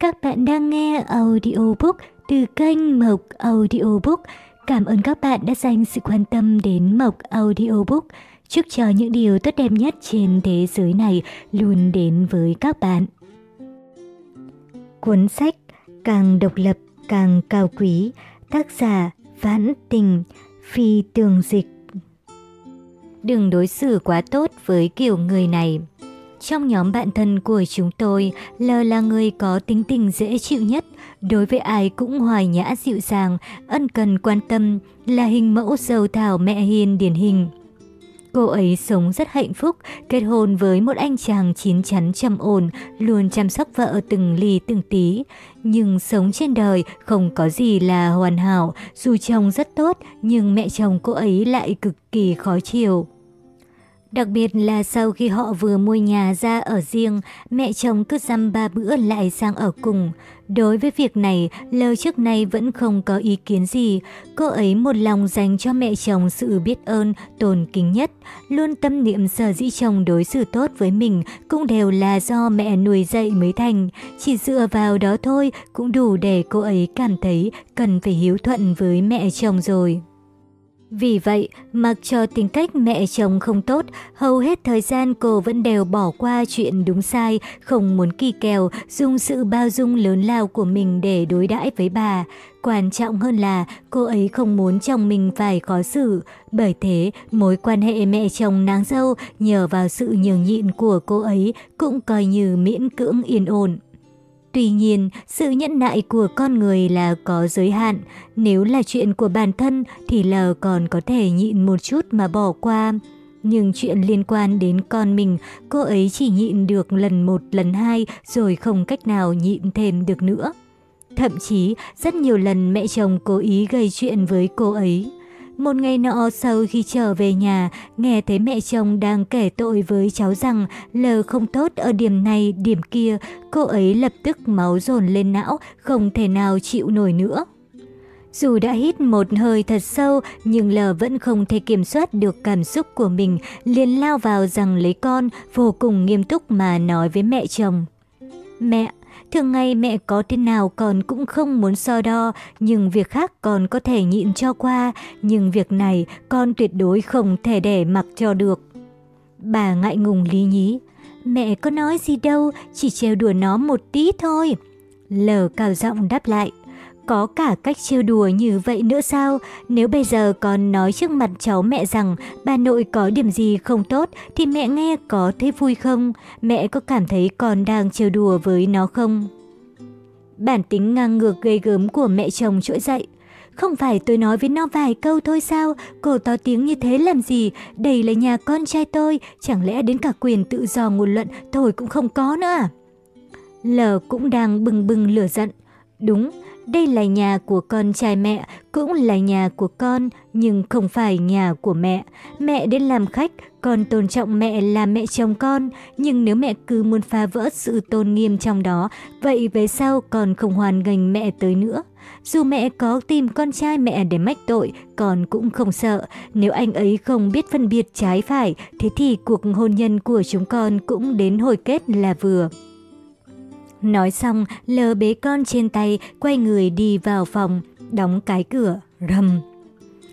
Các bạn đang nghe audiobook từ kênh Mộc Audiobook. Cảm ơn các bạn đã dành sự quan tâm đến Mộc Audiobook. Chúc cho những điều tốt đẹp nhất trên thế giới này luôn đến với các bạn. Cuốn sách Càng độc lập càng cao quý, tác giả Vãn Tình, Phi Tường Dịch. Đừng đối xử quá tốt với kiểu người này. Trong nhóm bạn thân của chúng tôi, L là người có tính tình dễ chịu nhất, đối với ai cũng hoài nhã dịu dàng, ân cần quan tâm, là hình mẫu giàu thảo mẹ hiền điển hình. Cô ấy sống rất hạnh phúc, kết hôn với một anh chàng chín chắn trầm ổn, luôn chăm sóc vợ từng ly từng tí. Nhưng sống trên đời không có gì là hoàn hảo, dù chồng rất tốt nhưng mẹ chồng cô ấy lại cực kỳ khó chịu. Đặc biệt là sau khi họ vừa mua nhà ra ở riêng, mẹ chồng cứ dăm ba bữa lại sang ở cùng. Đối với việc này, Lơ trước nay vẫn không có ý kiến gì. Cô ấy một lòng dành cho mẹ chồng sự biết ơn, tôn kính nhất. Luôn tâm niệm sở dĩ chồng đối xử tốt với mình cũng đều là do mẹ nuôi dạy mới thành. Chỉ dựa vào đó thôi cũng đủ để cô ấy cảm thấy cần phải hiếu thuận với mẹ chồng rồi. Vì vậy, mặc cho tính cách mẹ chồng không tốt, hầu hết thời gian cô vẫn đều bỏ qua chuyện đúng sai, không muốn kỳ kèo, dùng sự bao dung lớn lao của mình để đối đãi với bà. Quan trọng hơn là cô ấy không muốn chồng mình phải khó xử. Bởi thế, mối quan hệ mẹ chồng nàng dâu nhờ vào sự nhường nhịn của cô ấy cũng coi như miễn cưỡng yên ổn. Tuy nhiên, sự nhẫn nại của con người là có giới hạn. Nếu là chuyện của bản thân thì L còn có thể nhịn một chút mà bỏ qua. Nhưng chuyện liên quan đến con mình, cô ấy chỉ nhịn được lần một, lần hai rồi không cách nào nhịn thêm được nữa. Thậm chí, rất nhiều lần mẹ chồng cố ý gây chuyện với cô ấy. Một ngày nọ sau khi trở về nhà, nghe thấy mẹ chồng đang kể tội với cháu rằng L không tốt ở điểm này, điểm kia, cô ấy lập tức máu dồn lên não, không thể nào chịu nổi nữa. Dù đã hít một hơi thật sâu, nhưng L vẫn không thể kiểm soát được cảm xúc của mình, liền lao vào rằng lấy con, vô cùng nghiêm túc mà nói với mẹ chồng. Mẹ, Thường ngày mẹ có thế nào con cũng không muốn so đo, nhưng việc khác con có thể nhịn cho qua, nhưng việc này con tuyệt đối không thể để mặc cho được. Bà ngại ngùng lý nhí, mẹ có nói gì đâu, chỉ trêu đùa nó một tí thôi. Lờ cao giọng đáp lại, có cả cách trêu đùa như vậy nữa sao? Nếu bây giờ con nói trước mặt cháu mẹ rằng bà nội có điểm gì không tốt thì mẹ nghe có thấy vui không? Mẹ có cảm thấy con đang trêu đùa với nó không? Bản tính ngang ngược gây gớm của mẹ chồng trỗi dậy. Không phải tôi nói với nó vài câu thôi sao? Cô to tiếng như thế làm gì? Đây là nhà con trai tôi, chẳng lẽ đến cả quyền tự do ngôn luận thôi cũng không có nữa à? L cũng đang bừng bừng lửa giận. Đúng, đây là nhà của con trai mẹ, cũng là nhà của con, nhưng không phải nhà của mẹ. Mẹ đến làm khách, con tôn trọng mẹ là mẹ chồng con, nhưng nếu mẹ cứ muốn phá vỡ sự tôn nghiêm trong đó, vậy về sau con không hoàn nghênh mẹ tới nữa. Dù mẹ có tìm con trai mẹ để mách tội, con cũng không sợ. Nếu anh ấy không biết phân biệt trái phải, thế thì cuộc hôn nhân của chúng con cũng đến hồi kết là vừa. Nói xong, lờ bế con trên tay, quay người đi vào phòng, đóng cái cửa, rầm.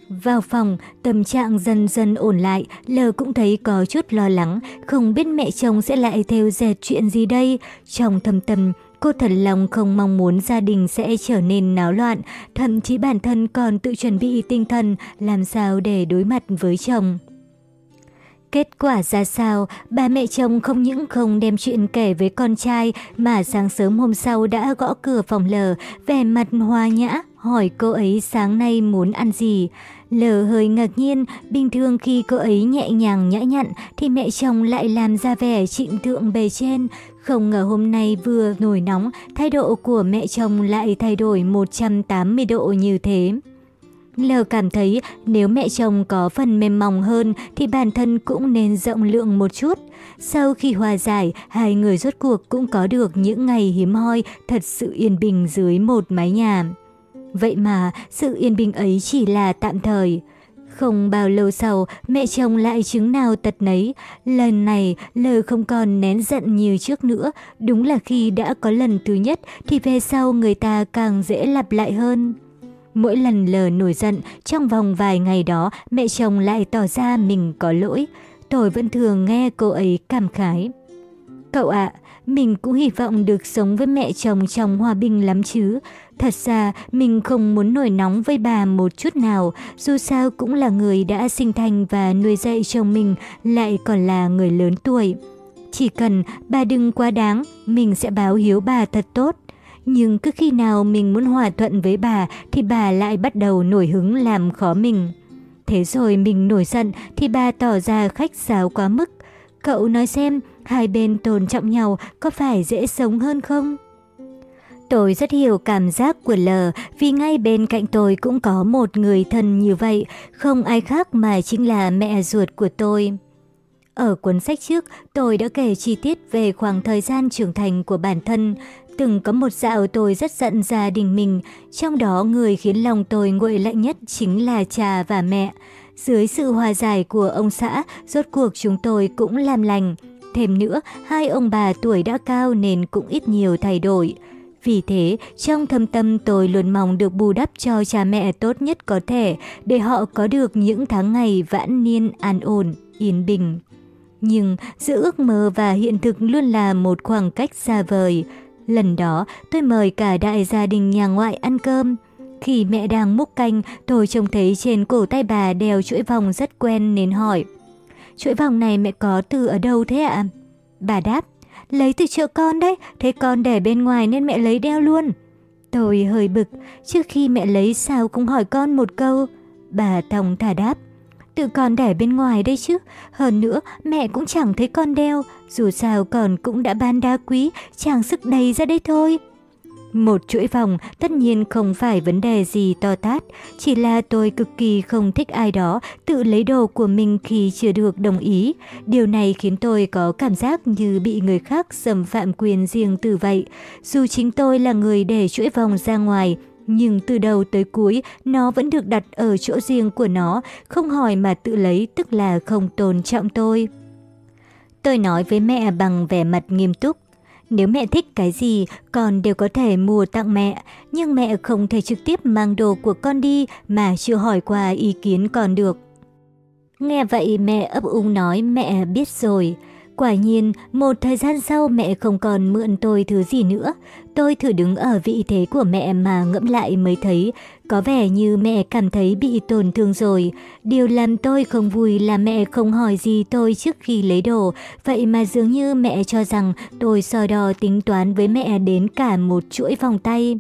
Vào phòng, tâm trạng dần dần ổn lại, lờ cũng thấy có chút lo lắng, không biết mẹ chồng sẽ lại theo dệt chuyện gì đây. Trong thầm tâm, cô thật lòng không mong muốn gia đình sẽ trở nên náo loạn, thậm chí bản thân còn tự chuẩn bị tinh thần làm sao để đối mặt với chồng. Kết quả ra sao, bà mẹ chồng không những không đem chuyện kể với con trai mà sáng sớm hôm sau đã gõ cửa phòng lờ, vẻ mặt hoa nhã, hỏi cô ấy sáng nay muốn ăn gì. Lờ hơi ngạc nhiên, bình thường khi cô ấy nhẹ nhàng nhã nhặn thì mẹ chồng lại làm ra vẻ trịnh thượng bề trên. Không ngờ hôm nay vừa nổi nóng, thái độ của mẹ chồng lại thay đổi 180 độ như thế. L cảm thấy nếu mẹ chồng có phần mềm mỏng hơn thì bản thân cũng nên rộng lượng một chút. Sau khi hòa giải, hai người rốt cuộc cũng có được những ngày hiếm hoi thật sự yên bình dưới một mái nhà. Vậy mà sự yên bình ấy chỉ là tạm thời. Không bao lâu sau, mẹ chồng lại chứng nào tật nấy. Lần này, lờ không còn nén giận như trước nữa. Đúng là khi đã có lần thứ nhất, thì về sau người ta càng dễ lặp lại hơn. Mỗi lần lờ nổi giận, trong vòng vài ngày đó, mẹ chồng lại tỏ ra mình có lỗi. Tôi vẫn thường nghe cô ấy cảm khái. Cậu ạ, mình cũng hy vọng được sống với mẹ chồng trong hòa bình lắm chứ. Thật ra, mình không muốn nổi nóng với bà một chút nào, dù sao cũng là người đã sinh thành và nuôi dạy chồng mình, lại còn là người lớn tuổi. Chỉ cần bà đừng quá đáng, mình sẽ báo hiếu bà thật tốt. Nhưng cứ khi nào mình muốn hòa thuận với bà thì bà lại bắt đầu nổi hứng làm khó mình. Thế rồi mình nổi giận thì bà tỏ ra khách sáo quá mức. Cậu nói xem, hai bên tôn trọng nhau có phải dễ sống hơn không? Tôi rất hiểu cảm giác của L vì ngay bên cạnh tôi cũng có một người thân như vậy, không ai khác mà chính là mẹ ruột của tôi. Ở cuốn sách trước, tôi đã kể chi tiết về khoảng thời gian trưởng thành của bản thân. Từng có một dạo tôi rất giận gia đình mình, trong đó người khiến lòng tôi nguội lạnh nhất chính là cha và mẹ. Dưới sự hòa giải của ông xã, rốt cuộc chúng tôi cũng làm lành. Thêm nữa, hai ông bà tuổi đã cao nên cũng ít nhiều thay đổi. Vì thế, trong thâm tâm tôi luôn mong được bù đắp cho cha mẹ tốt nhất có thể để họ có được những tháng ngày vãn niên an ổn, yên bình. Nhưng giữa ước mơ và hiện thực luôn là một khoảng cách xa vời. Lần đó, tôi mời cả đại gia đình nhà ngoại ăn cơm. Khi mẹ đang múc canh, tôi trông thấy trên cổ tay bà đeo chuỗi vòng rất quen nên hỏi. Chuỗi vòng này mẹ có từ ở đâu thế ạ? Bà đáp, lấy từ chợ con đấy, thấy con để bên ngoài nên mẹ lấy đeo luôn. Tôi hơi bực, trước khi mẹ lấy sao cũng hỏi con một câu. Bà tòng thả đáp, tự con đẻ bên ngoài đây chứ, hơn nữa mẹ cũng chẳng thấy con đeo, dù sao con cũng đã ban đá quý, chẳng sức đầy ra đây thôi. Một chuỗi vòng tất nhiên không phải vấn đề gì to tát, chỉ là tôi cực kỳ không thích ai đó tự lấy đồ của mình khi chưa được đồng ý. Điều này khiến tôi có cảm giác như bị người khác xâm phạm quyền riêng từ vậy. Dù chính tôi là người để chuỗi vòng ra ngoài, nhưng từ đầu tới cuối nó vẫn được đặt ở chỗ riêng của nó, không hỏi mà tự lấy tức là không tôn trọng tôi. Tôi nói với mẹ bằng vẻ mặt nghiêm túc. Nếu mẹ thích cái gì, con đều có thể mua tặng mẹ, nhưng mẹ không thể trực tiếp mang đồ của con đi mà chưa hỏi qua ý kiến con được. Nghe vậy mẹ ấp úng nói mẹ biết rồi. Quả nhiên, một thời gian sau mẹ không còn mượn tôi thứ gì nữa. Tôi thử đứng ở vị thế của mẹ mà ngẫm lại mới thấy, có vẻ như mẹ cảm thấy bị tổn thương rồi. Điều làm tôi không vui là mẹ không hỏi gì tôi trước khi lấy đồ, vậy mà dường như mẹ cho rằng tôi so đo tính toán với mẹ đến cả một chuỗi vòng tay.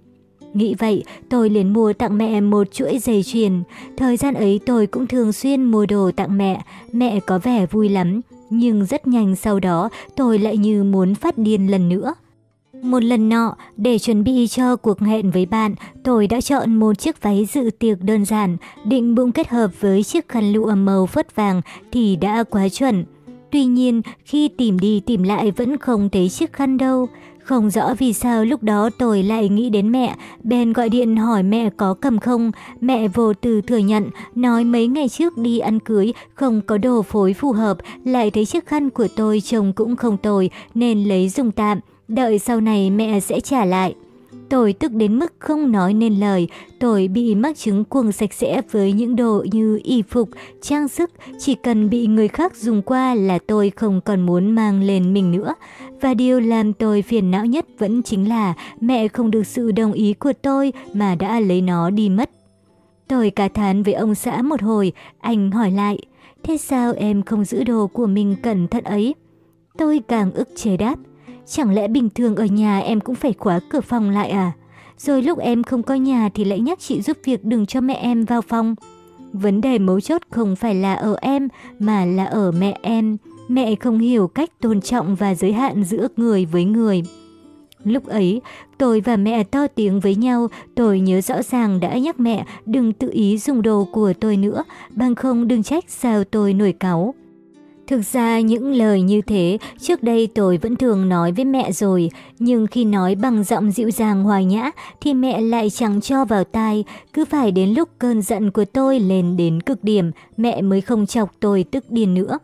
Nghĩ vậy, tôi liền mua tặng mẹ một chuỗi dây chuyền. Thời gian ấy tôi cũng thường xuyên mua đồ tặng mẹ, mẹ có vẻ vui lắm. Nhưng rất nhanh sau đó, tôi lại như muốn phát điên lần nữa. Một lần nọ, để chuẩn bị cho cuộc hẹn với bạn, tôi đã chọn một chiếc váy dự tiệc đơn giản, định bụng kết hợp với chiếc khăn lụa màu phớt vàng thì đã quá chuẩn. Tuy nhiên, khi tìm đi tìm lại vẫn không thấy chiếc khăn đâu. Không rõ vì sao lúc đó tôi lại nghĩ đến mẹ, bèn gọi điện hỏi mẹ có cầm không. Mẹ vô từ thừa nhận, nói mấy ngày trước đi ăn cưới, không có đồ phối phù hợp, lại thấy chiếc khăn của tôi trông cũng không tồi nên lấy dùng tạm, đợi sau này mẹ sẽ trả lại. Tôi tức đến mức không nói nên lời, tôi bị mắc chứng cuồng sạch sẽ với những đồ như y phục, trang sức, chỉ cần bị người khác dùng qua là tôi không còn muốn mang lên mình nữa. Và điều làm tôi phiền não nhất vẫn chính là mẹ không được sự đồng ý của tôi mà đã lấy nó đi mất. Tôi cả thán với ông xã một hồi, anh hỏi lại, thế sao em không giữ đồ của mình cẩn thận ấy? Tôi càng ức chế đáp, Chẳng lẽ bình thường ở nhà em cũng phải khóa cửa phòng lại à? Rồi lúc em không có nhà thì lại nhắc chị giúp việc đừng cho mẹ em vào phòng. Vấn đề mấu chốt không phải là ở em mà là ở mẹ em. Mẹ không hiểu cách tôn trọng và giới hạn giữa người với người. Lúc ấy, tôi và mẹ to tiếng với nhau, tôi nhớ rõ ràng đã nhắc mẹ đừng tự ý dùng đồ của tôi nữa, bằng không đừng trách sao tôi nổi cáu. Thực ra những lời như thế, trước đây tôi vẫn thường nói với mẹ rồi, nhưng khi nói bằng giọng dịu dàng hòa nhã thì mẹ lại chẳng cho vào tai, cứ phải đến lúc cơn giận của tôi lên đến cực điểm, mẹ mới không chọc tôi tức điên nữa.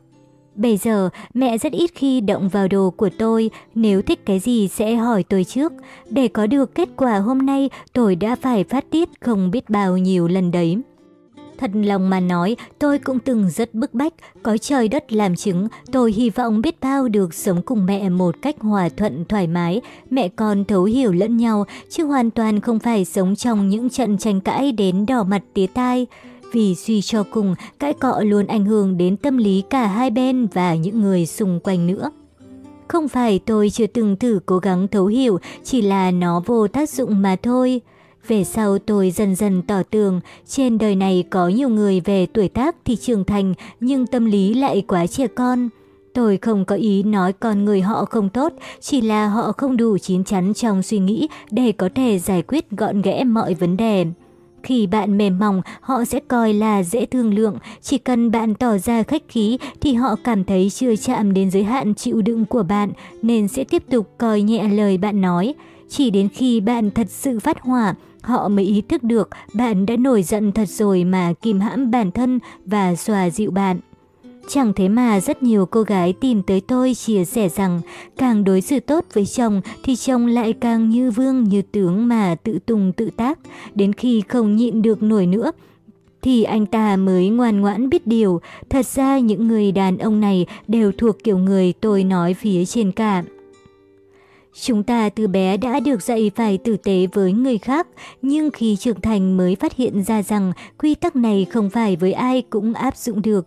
Bây giờ, mẹ rất ít khi động vào đồ của tôi, nếu thích cái gì sẽ hỏi tôi trước. Để có được kết quả hôm nay, tôi đã phải phát tiết không biết bao nhiêu lần đấy. Thật lòng mà nói, tôi cũng từng rất bức bách, có trời đất làm chứng, tôi hy vọng biết bao được sống cùng mẹ một cách hòa thuận thoải mái, mẹ con thấu hiểu lẫn nhau, chứ hoàn toàn không phải sống trong những trận tranh cãi đến đỏ mặt tía tai. Vì suy cho cùng, cãi cọ luôn ảnh hưởng đến tâm lý cả hai bên và những người xung quanh nữa. Không phải tôi chưa từng thử cố gắng thấu hiểu, chỉ là nó vô tác dụng mà thôi. Về sau tôi dần dần tỏ tường, trên đời này có nhiều người về tuổi tác thì trưởng thành nhưng tâm lý lại quá trẻ con. Tôi không có ý nói con người họ không tốt, chỉ là họ không đủ chín chắn trong suy nghĩ để có thể giải quyết gọn ghẽ mọi vấn đề. Khi bạn mềm mỏng, họ sẽ coi là dễ thương lượng, chỉ cần bạn tỏ ra khách khí thì họ cảm thấy chưa chạm đến giới hạn chịu đựng của bạn nên sẽ tiếp tục coi nhẹ lời bạn nói. Chỉ đến khi bạn thật sự phát hỏa, họ mới ý thức được bạn đã nổi giận thật rồi mà kìm hãm bản thân và xòa dịu bạn. Chẳng thế mà rất nhiều cô gái tìm tới tôi chia sẻ rằng càng đối xử tốt với chồng thì chồng lại càng như vương như tướng mà tự tùng tự tác, đến khi không nhịn được nổi nữa thì anh ta mới ngoan ngoãn biết điều. Thật ra những người đàn ông này đều thuộc kiểu người tôi nói phía trên cả. Chúng ta từ bé đã được dạy phải tử tế với người khác, nhưng khi trưởng thành mới phát hiện ra rằng quy tắc này không phải với ai cũng áp dụng được.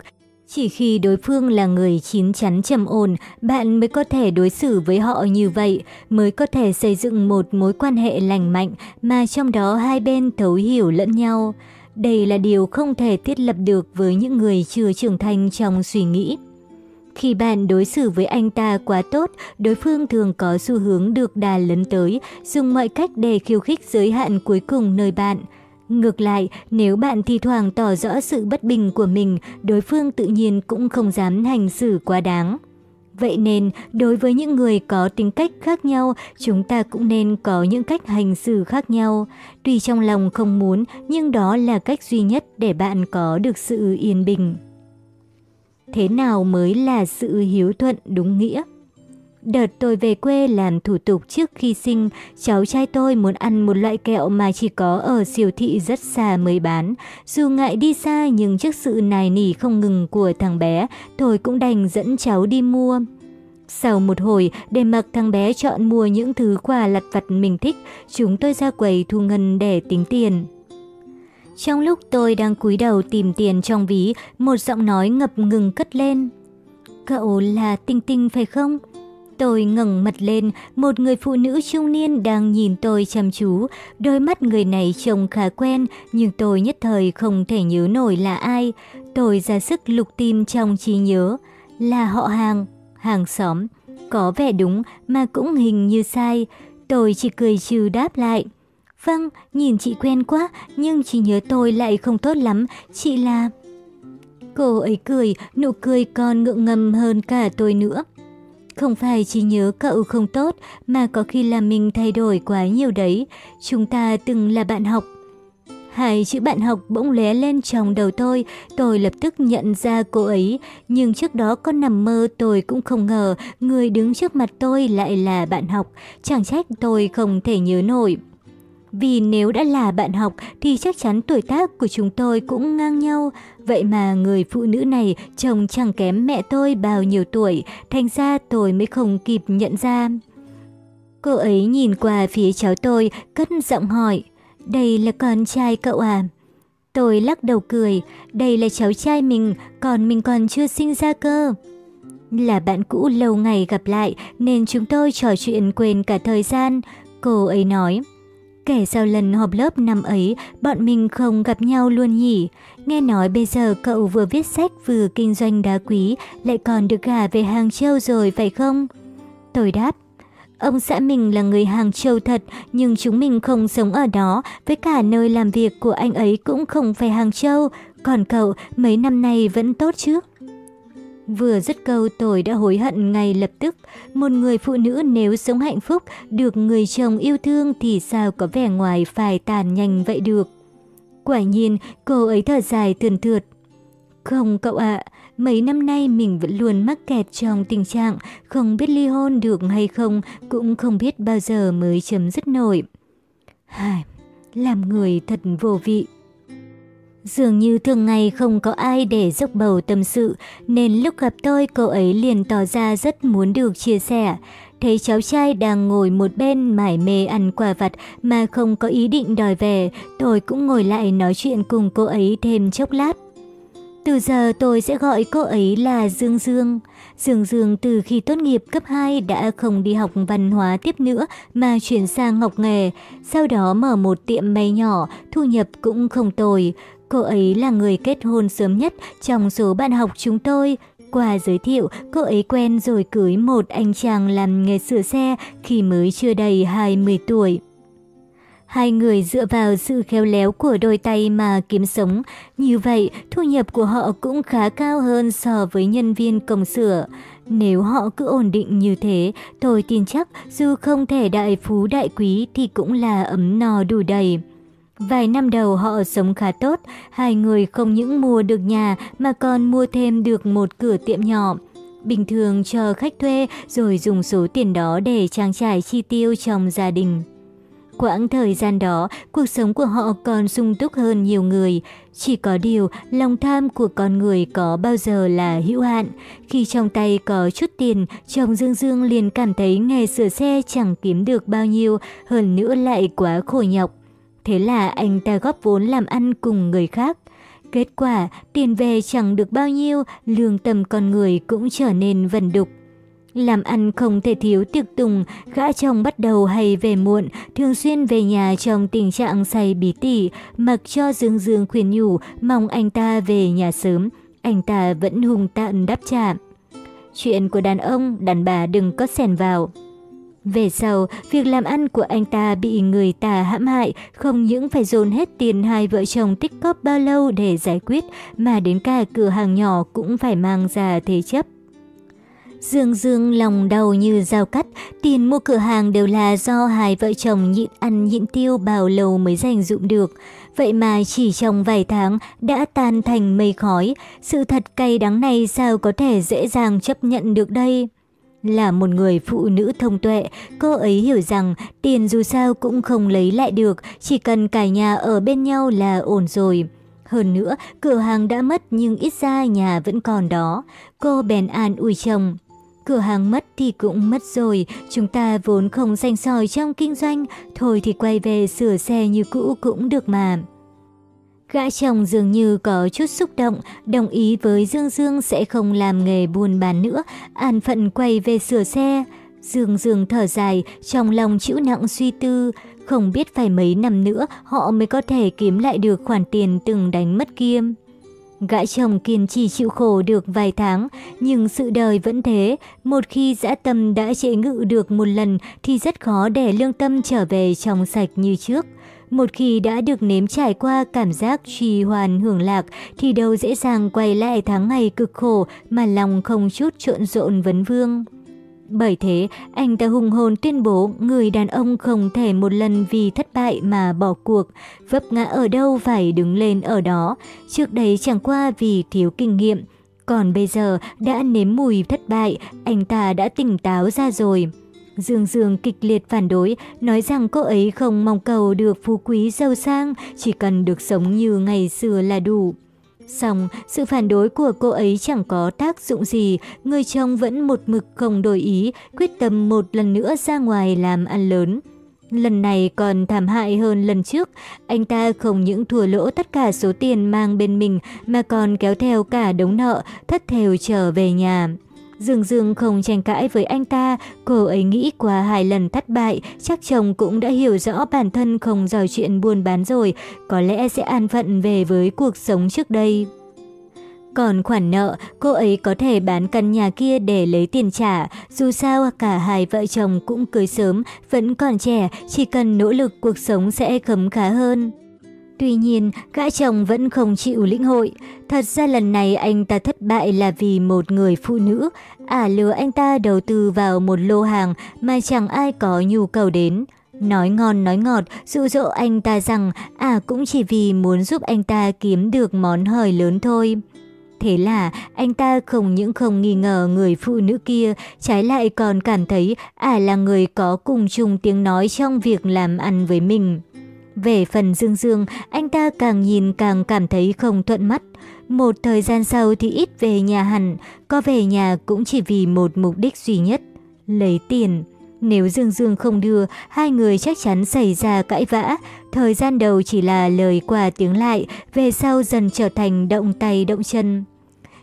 Chỉ khi đối phương là người chín chắn trầm ổn, bạn mới có thể đối xử với họ như vậy, mới có thể xây dựng một mối quan hệ lành mạnh mà trong đó hai bên thấu hiểu lẫn nhau. Đây là điều không thể thiết lập được với những người chưa trưởng thành trong suy nghĩ. Khi bạn đối xử với anh ta quá tốt, đối phương thường có xu hướng được đà lấn tới, dùng mọi cách để khiêu khích giới hạn cuối cùng nơi bạn. Ngược lại, nếu bạn thi thoảng tỏ rõ sự bất bình của mình, đối phương tự nhiên cũng không dám hành xử quá đáng. Vậy nên, đối với những người có tính cách khác nhau, chúng ta cũng nên có những cách hành xử khác nhau. Tuy trong lòng không muốn, nhưng đó là cách duy nhất để bạn có được sự yên bình. Thế nào mới là sự hiếu thuận đúng nghĩa? Đợt tôi về quê làm thủ tục trước khi sinh, cháu trai tôi muốn ăn một loại kẹo mà chỉ có ở siêu thị rất xa mới bán. Dù ngại đi xa nhưng trước sự nài nỉ không ngừng của thằng bé, tôi cũng đành dẫn cháu đi mua. Sau một hồi, để mặc thằng bé chọn mua những thứ quà lặt vặt mình thích, chúng tôi ra quầy thu ngân để tính tiền. Trong lúc tôi đang cúi đầu tìm tiền trong ví, một giọng nói ngập ngừng cất lên. Cậu là Tinh Tinh phải không? Tôi ngẩng mặt lên, một người phụ nữ trung niên đang nhìn tôi chăm chú. Đôi mắt người này trông khá quen, nhưng tôi nhất thời không thể nhớ nổi là ai. Tôi ra sức lục tìm trong trí nhớ. Là họ hàng, hàng xóm. Có vẻ đúng mà cũng hình như sai. Tôi chỉ cười trừ đáp lại. Vâng, nhìn chị quen quá, nhưng chị nhớ tôi lại không tốt lắm, chị là... Cô ấy cười, nụ cười còn ngượng ngầm hơn cả tôi nữa. Không phải chỉ nhớ cậu không tốt, mà có khi là mình thay đổi quá nhiều đấy. Chúng ta từng là bạn học. Hai chữ bạn học bỗng lóe lên trong đầu tôi, tôi lập tức nhận ra cô ấy. Nhưng trước đó có nằm mơ tôi cũng không ngờ người đứng trước mặt tôi lại là bạn học. Chẳng trách tôi không thể nhớ nổi. Vì nếu đã là bạn học thì chắc chắn tuổi tác của chúng tôi cũng ngang nhau. Vậy mà người phụ nữ này chồng chẳng kém mẹ tôi bao nhiêu tuổi, thành ra tôi mới không kịp nhận ra. Cô ấy nhìn qua phía cháu tôi, cất giọng hỏi, đây là con trai cậu à? Tôi lắc đầu cười, đây là cháu trai mình, còn mình còn chưa sinh ra cơ. Là bạn cũ lâu ngày gặp lại nên chúng tôi trò chuyện quên cả thời gian. Cô ấy nói, Kể sau lần họp lớp năm ấy, bọn mình không gặp nhau luôn nhỉ. Nghe nói bây giờ cậu vừa viết sách vừa kinh doanh đá quý, lại còn được gả về Hàng Châu rồi phải không? Tôi đáp, Ông xã mình là người Hàng Châu thật, nhưng chúng mình không sống ở đó, với cả nơi làm việc của anh ấy cũng không phải Hàng Châu. Còn cậu, mấy năm nay vẫn tốt chứ? Vừa dứt câu tôi đã hối hận ngay lập tức. Một người phụ nữ nếu sống hạnh phúc, được người chồng yêu thương thì sao có vẻ ngoài phải tàn nhanh vậy được. Quả nhiên, cô ấy thở dài tườn thượt. Không cậu ạ, mấy năm nay mình vẫn luôn mắc kẹt trong tình trạng không biết ly hôn được hay không, cũng không biết bao giờ mới chấm dứt nổi. Hài, làm người thật vô vị. Dường như thường ngày không có ai để dốc bầu tâm sự, nên lúc gặp tôi cô ấy liền tỏ ra rất muốn được chia sẻ. Thấy cháu trai đang ngồi một bên mải mê ăn quà vặt mà không có ý định đòi về, tôi cũng ngồi lại nói chuyện cùng cô ấy thêm chốc lát. Từ giờ tôi sẽ gọi cô ấy là Dương Dương. Dương Dương từ khi tốt nghiệp cấp 2 đã không đi học văn hóa tiếp nữa mà chuyển sang học nghề. Sau đó mở một tiệm may nhỏ, thu nhập cũng không tồi. Cô ấy là người kết hôn sớm nhất trong số bạn học chúng tôi. Qua giới thiệu, cô ấy quen rồi cưới một anh chàng làm nghề sửa xe khi mới chưa đầy 20 tuổi. Hai người dựa vào sự khéo léo của đôi tay mà kiếm sống. Như vậy, thu nhập của họ cũng khá cao hơn so với nhân viên công sửa. Nếu họ cứ ổn định như thế, tôi tin chắc dù không thể đại phú đại quý thì cũng là ấm no đủ đầy. Vài năm đầu họ sống khá tốt, hai người không những mua được nhà mà còn mua thêm được một cửa tiệm nhỏ. Bình thường cho khách thuê rồi dùng số tiền đó để trang trải chi tiêu trong gia đình. Quãng thời gian đó, cuộc sống của họ còn sung túc hơn nhiều người. Chỉ có điều, lòng tham của con người có bao giờ là hữu hạn. Khi trong tay có chút tiền, chồng Dương Dương liền cảm thấy nghề sửa xe chẳng kiếm được bao nhiêu, hơn nữa lại quá khổ nhọc. Thế là anh ta góp vốn làm ăn cùng người khác. Kết quả, tiền về chẳng được bao nhiêu, lương tâm con người cũng trở nên vần đục. Làm ăn không thể thiếu tiệc tùng, gã chồng bắt đầu hay về muộn, thường xuyên về nhà trong tình trạng say bí tỉ, mặc cho Dương Dương khuyên nhủ, mong anh ta về nhà sớm. Anh ta vẫn hung tợn đáp trả. Chuyện của đàn ông, đàn bà đừng có xèn vào. Về sau, việc làm ăn của anh ta bị người ta hãm hại, không những phải dồn hết tiền hai vợ chồng tích cóp bao lâu để giải quyết, mà đến cả cửa hàng nhỏ cũng phải mang ra thế chấp. Dương Dương lòng đau như dao cắt, tiền mua cửa hàng đều là do hai vợ chồng nhịn ăn nhịn tiêu bao lâu mới dành dụm được. Vậy mà chỉ trong vài tháng đã tan thành mây khói, sự thật cay đắng này sao có thể dễ dàng chấp nhận được đây? Là một người phụ nữ thông tuệ, cô ấy hiểu rằng tiền dù sao cũng không lấy lại được, chỉ cần cả nhà ở bên nhau là ổn rồi. Hơn nữa, cửa hàng đã mất nhưng ít ra nhà vẫn còn đó. Cô bèn an ủi chồng. Cửa hàng mất thì cũng mất rồi, chúng ta vốn không danh sòi trong kinh doanh, thôi thì quay về sửa xe như cũ cũng được mà. Gã chồng dường như có chút xúc động, đồng ý với Dương Dương sẽ không làm nghề buôn bán nữa, an phận quay về sửa xe. Dương Dương thở dài, trong lòng chịu nặng suy tư, không biết phải mấy năm nữa họ mới có thể kiếm lại được khoản tiền từng đánh mất kia. Gã chồng kiên trì chịu khổ được vài tháng, nhưng sự đời vẫn thế, một khi dã tâm đã chế ngự được một lần thì rất khó để lương tâm trở về trong sạch như trước. Một khi đã được nếm trải qua cảm giác trì hoàn hưởng lạc thì đâu dễ dàng quay lại tháng ngày cực khổ mà lòng không chút trộn rộn vấn vương. Bởi thế, anh ta hùng hồn tuyên bố người đàn ông không thể một lần vì thất bại mà bỏ cuộc, vấp ngã ở đâu phải đứng lên ở đó. Trước đây chẳng qua vì thiếu kinh nghiệm, còn bây giờ đã nếm mùi thất bại, anh ta đã tỉnh táo ra rồi. Dương Dương kịch liệt phản đối, nói rằng cô ấy không mong cầu được phú quý giàu sang, chỉ cần được sống như ngày xưa là đủ. Xong, sự phản đối của cô ấy chẳng có tác dụng gì, người chồng vẫn một mực không đổi ý, quyết tâm một lần nữa ra ngoài làm ăn lớn. Lần này còn thảm hại hơn lần trước, anh ta không những thua lỗ tất cả số tiền mang bên mình mà còn kéo theo cả đống nợ, thất thèo trở về nhà. Dương Dương không tranh cãi với anh ta, cô ấy nghĩ qua hai lần thất bại, chắc chồng cũng đã hiểu rõ bản thân không giỏi chuyện buôn bán rồi, có lẽ sẽ an phận về với cuộc sống trước đây. Còn khoản nợ, cô ấy có thể bán căn nhà kia để lấy tiền trả, dù sao cả hai vợ chồng cũng cưới sớm, vẫn còn trẻ, chỉ cần nỗ lực cuộc sống sẽ khấm khá hơn. Tuy nhiên, gã chồng vẫn không chịu lĩnh hội. Thật ra lần này anh ta thất bại là vì một người phụ nữ. À, Ả lừa anh ta đầu tư vào một lô hàng mà chẳng ai có nhu cầu đến. Nói ngon nói ngọt, dụ dỗ anh ta rằng à cũng chỉ vì muốn giúp anh ta kiếm được món hời lớn thôi. Thế là anh ta không những không nghi ngờ người phụ nữ kia, trái lại còn cảm thấy à là người có cùng chung tiếng nói trong việc làm ăn với mình. Về phần Dương Dương, anh ta càng nhìn càng cảm thấy không thuận mắt. Một thời gian sau thì ít về nhà hẳn, có về nhà cũng chỉ vì một mục đích duy nhất, lấy tiền. Nếu Dương Dương không đưa, hai người chắc chắn xảy ra cãi vã. Thời gian đầu chỉ là lời qua tiếng lại, về sau dần trở thành động tay động chân.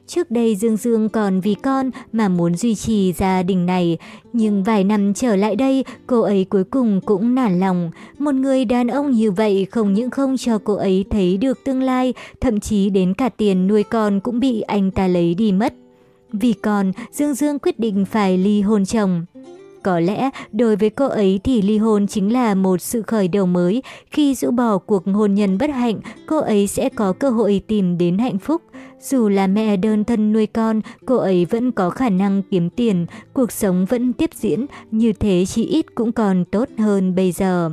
Trước đây Dương Dương còn vì con mà muốn duy trì gia đình này, nhưng vài năm trở lại đây, cô ấy cuối cùng cũng nản lòng. Một người đàn ông như vậy không những không cho cô ấy thấy được tương lai, thậm chí đến cả tiền nuôi con cũng bị anh ta lấy đi mất. Vì con, Dương Dương quyết định phải ly hôn chồng. Có lẽ đối với cô ấy thì ly hôn chính là một sự khởi đầu mới. Khi rũ bỏ cuộc hôn nhân bất hạnh, cô ấy sẽ có cơ hội tìm đến hạnh phúc. Dù là mẹ đơn thân nuôi con, cô ấy vẫn có khả năng kiếm tiền, cuộc sống vẫn tiếp diễn, như thế chỉ ít cũng còn tốt hơn bây giờ.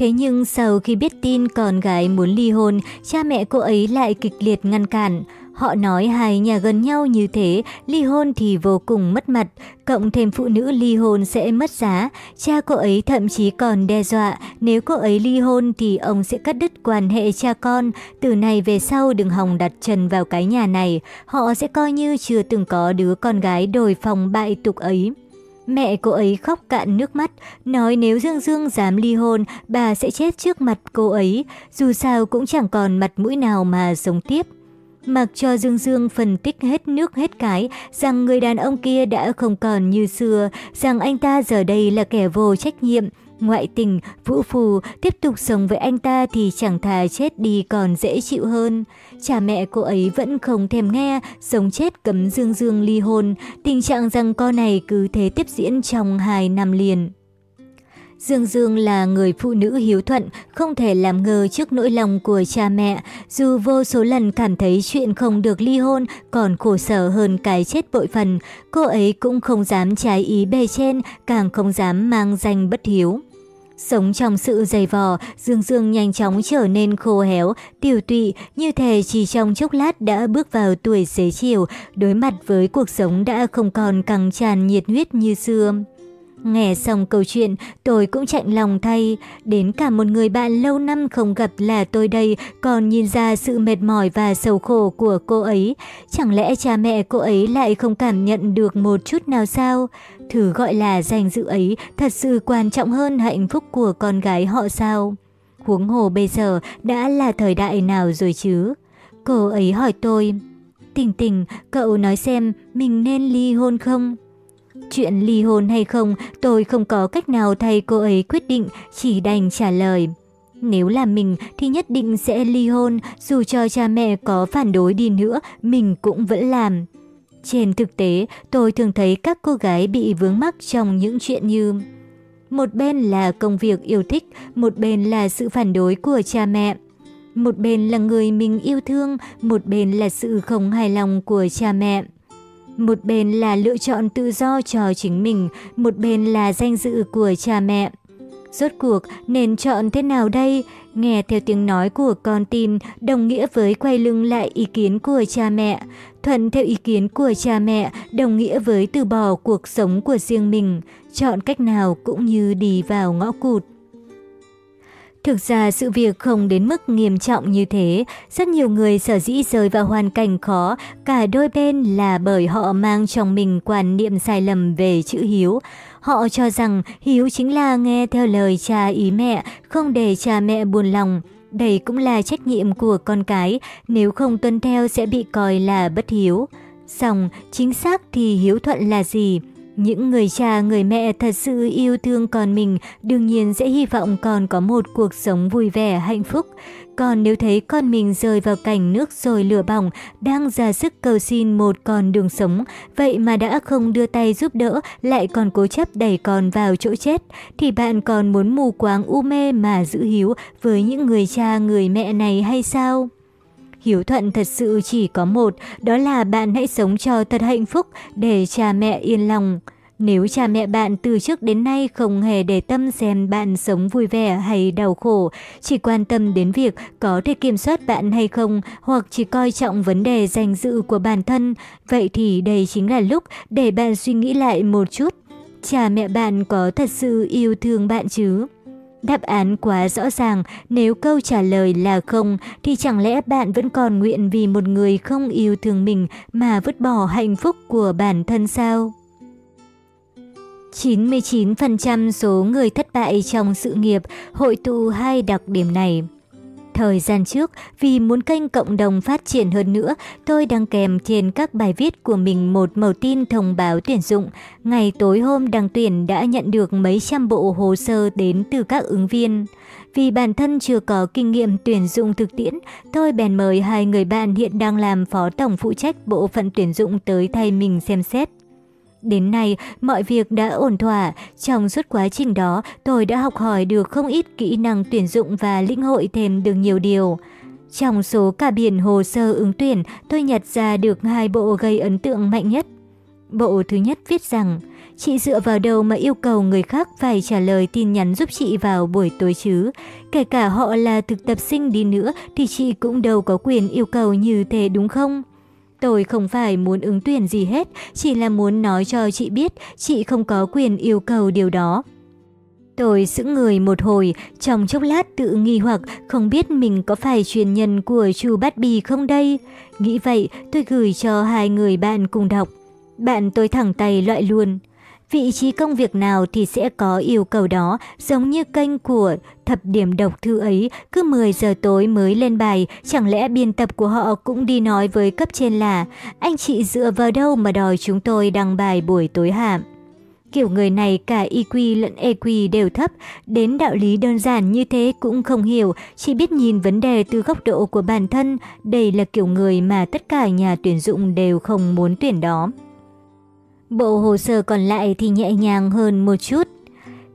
Thế nhưng sau khi biết tin con gái muốn ly hôn, cha mẹ cô ấy lại kịch liệt ngăn cản. Họ nói hai nhà gần nhau như thế, ly hôn thì vô cùng mất mặt, cộng thêm phụ nữ ly hôn sẽ mất giá. Cha cô ấy thậm chí còn đe dọa, nếu cô ấy ly hôn thì ông sẽ cắt đứt quan hệ cha con. Từ này về sau đừng hòng đặt chân vào cái nhà này, họ sẽ coi như chưa từng có đứa con gái đổi phòng bại tục ấy. Mẹ cô ấy khóc cạn nước mắt, nói nếu Dương Dương dám ly hôn, bà sẽ chết trước mặt cô ấy, dù sao cũng chẳng còn mặt mũi nào mà sống tiếp. Mặc cho Dương Dương phân tích hết nước hết cái rằng người đàn ông kia đã không còn như xưa, rằng anh ta giờ đây là kẻ vô trách nhiệm, ngoại tình, vũ phù, tiếp tục sống với anh ta thì chẳng thà chết đi còn dễ chịu hơn. Cha mẹ cô ấy vẫn không thèm nghe, sống chết cấm Dương Dương ly hôn, tình trạng rằng con này cứ thế tiếp diễn trong 2 năm liền. Dương Dương là người phụ nữ hiếu thuận, không thể làm ngờ trước nỗi lòng của cha mẹ. Dù vô số lần cảm thấy chuyện không được ly hôn còn khổ sở hơn cái chết bội phần, cô ấy cũng không dám trái ý bề trên, càng không dám mang danh bất hiếu. Sống trong sự dày vò, Dương Dương nhanh chóng trở nên khô héo, tiêu tụy, như thể chỉ trong chốc lát đã bước vào tuổi xế chiều, đối mặt với cuộc sống đã không còn căng tràn nhiệt huyết như xưa. Nghe xong câu chuyện, tôi cũng chạnh lòng thay. Đến cả một người bạn lâu năm không gặp là tôi đây còn nhìn ra sự mệt mỏi và sầu khổ của cô ấy. Chẳng lẽ cha mẹ cô ấy lại không cảm nhận được một chút nào sao? Thử gọi là danh dự ấy thật sự quan trọng hơn hạnh phúc của con gái họ sao? Huống hồ bây giờ đã là thời đại nào rồi chứ? Cô ấy hỏi tôi, Tình tình, cậu nói xem mình nên ly hôn không? Chuyện ly hôn hay không, tôi không có cách nào thay cô ấy quyết định, chỉ đành trả lời. Nếu là mình thì nhất định sẽ ly hôn, dù cho cha mẹ có phản đối đi nữa, mình cũng vẫn làm. Trên thực tế, tôi thường thấy các cô gái bị vướng mắc trong những chuyện như Một bên là công việc yêu thích, một bên là sự phản đối của cha mẹ. Một bên là người mình yêu thương, một bên là sự không hài lòng của cha mẹ. Một bên là lựa chọn tự do cho chính mình, một bên là danh dự của cha mẹ. Rốt cuộc nên chọn thế nào đây? Nghe theo tiếng nói của con tim đồng nghĩa với quay lưng lại ý kiến của cha mẹ. Thuận theo ý kiến của cha mẹ đồng nghĩa với từ bỏ cuộc sống của riêng mình. Chọn cách nào cũng như đi vào ngõ cụt. Thực ra sự việc không đến mức nghiêm trọng như thế, rất nhiều người sở dĩ rơi vào hoàn cảnh khó, cả đôi bên là bởi họ mang trong mình quan niệm sai lầm về chữ hiếu. Họ cho rằng hiếu chính là nghe theo lời cha ý mẹ, không để cha mẹ buồn lòng. Đây cũng là trách nhiệm của con cái, nếu không tuân theo sẽ bị coi là bất hiếu. Xong, chính xác thì hiếu thuận là gì? Những người cha, người mẹ thật sự yêu thương con mình đương nhiên sẽ hy vọng con có một cuộc sống vui vẻ, hạnh phúc. Còn nếu thấy con mình rơi vào cảnh nước rồi lửa bỏng, đang ra sức cầu xin một con đường sống, vậy mà đã không đưa tay giúp đỡ, lại còn cố chấp đẩy con vào chỗ chết, thì bạn còn muốn mù quáng u mê mà giữ hiếu với những người cha, người mẹ này hay sao? Hiếu thuận thật sự chỉ có một, đó là bạn hãy sống cho thật hạnh phúc để cha mẹ yên lòng. Nếu cha mẹ bạn từ trước đến nay không hề để tâm xem bạn sống vui vẻ hay đau khổ, chỉ quan tâm đến việc có thể kiểm soát bạn hay không hoặc chỉ coi trọng vấn đề danh dự của bản thân, vậy thì đây chính là lúc để bạn suy nghĩ lại một chút. Cha mẹ bạn có thật sự yêu thương bạn chứ? Đáp án quá rõ ràng, nếu câu trả lời là không, thì chẳng lẽ bạn vẫn còn nguyện vì một người không yêu thương mình mà vứt bỏ hạnh phúc của bản thân sao? 99% số người thất bại trong sự nghiệp hội tụ hai đặc điểm này. Thời gian trước, vì muốn kênh cộng đồng phát triển hơn nữa, tôi đăng kèm trên các bài viết của mình một màu tin thông báo tuyển dụng. Ngày tối hôm đăng tuyển đã nhận được mấy trăm bộ hồ sơ đến từ các ứng viên. Vì bản thân chưa có kinh nghiệm tuyển dụng thực tiễn, tôi bèn mời hai người bạn hiện đang làm phó tổng phụ trách bộ phận tuyển dụng tới thay mình xem xét. Đến nay, mọi việc đã ổn thỏa. Trong suốt quá trình đó, tôi đã học hỏi được không ít kỹ năng tuyển dụng và lĩnh hội thêm được nhiều điều. Trong số cả biển hồ sơ ứng tuyển, tôi nhặt ra được hai bộ gây ấn tượng mạnh nhất. Bộ thứ nhất viết rằng, chị dựa vào đâu mà yêu cầu người khác phải trả lời tin nhắn giúp chị vào buổi tối chứ? Kể cả họ là thực tập sinh đi nữa thì chị cũng đâu có quyền yêu cầu như thế đúng không? Tôi không phải muốn ứng tuyển gì hết, chỉ là muốn nói cho chị biết chị không có quyền yêu cầu điều đó. Tôi sững người một hồi, trong chốc lát tự nghi hoặc không biết mình có phải truyền nhân của chú Bát Bì không đây. Nghĩ vậy, tôi gửi cho hai người bạn cùng đọc. Bạn tôi thẳng tay loại luôn. Vị trí công việc nào thì sẽ có yêu cầu đó, giống như kênh của thập điểm độc thư ấy, cứ 10 giờ tối mới lên bài, chẳng lẽ biên tập của họ cũng đi nói với cấp trên là anh chị dựa vào đâu mà đòi chúng tôi đăng bài buổi tối hả? Kiểu người này cả IQ lẫn EQ đều thấp, đến đạo lý đơn giản như thế cũng không hiểu, chỉ biết nhìn vấn đề từ góc độ của bản thân, đây là kiểu người mà tất cả nhà tuyển dụng đều không muốn tuyển đó. Bộ hồ sơ còn lại thì nhẹ nhàng hơn một chút.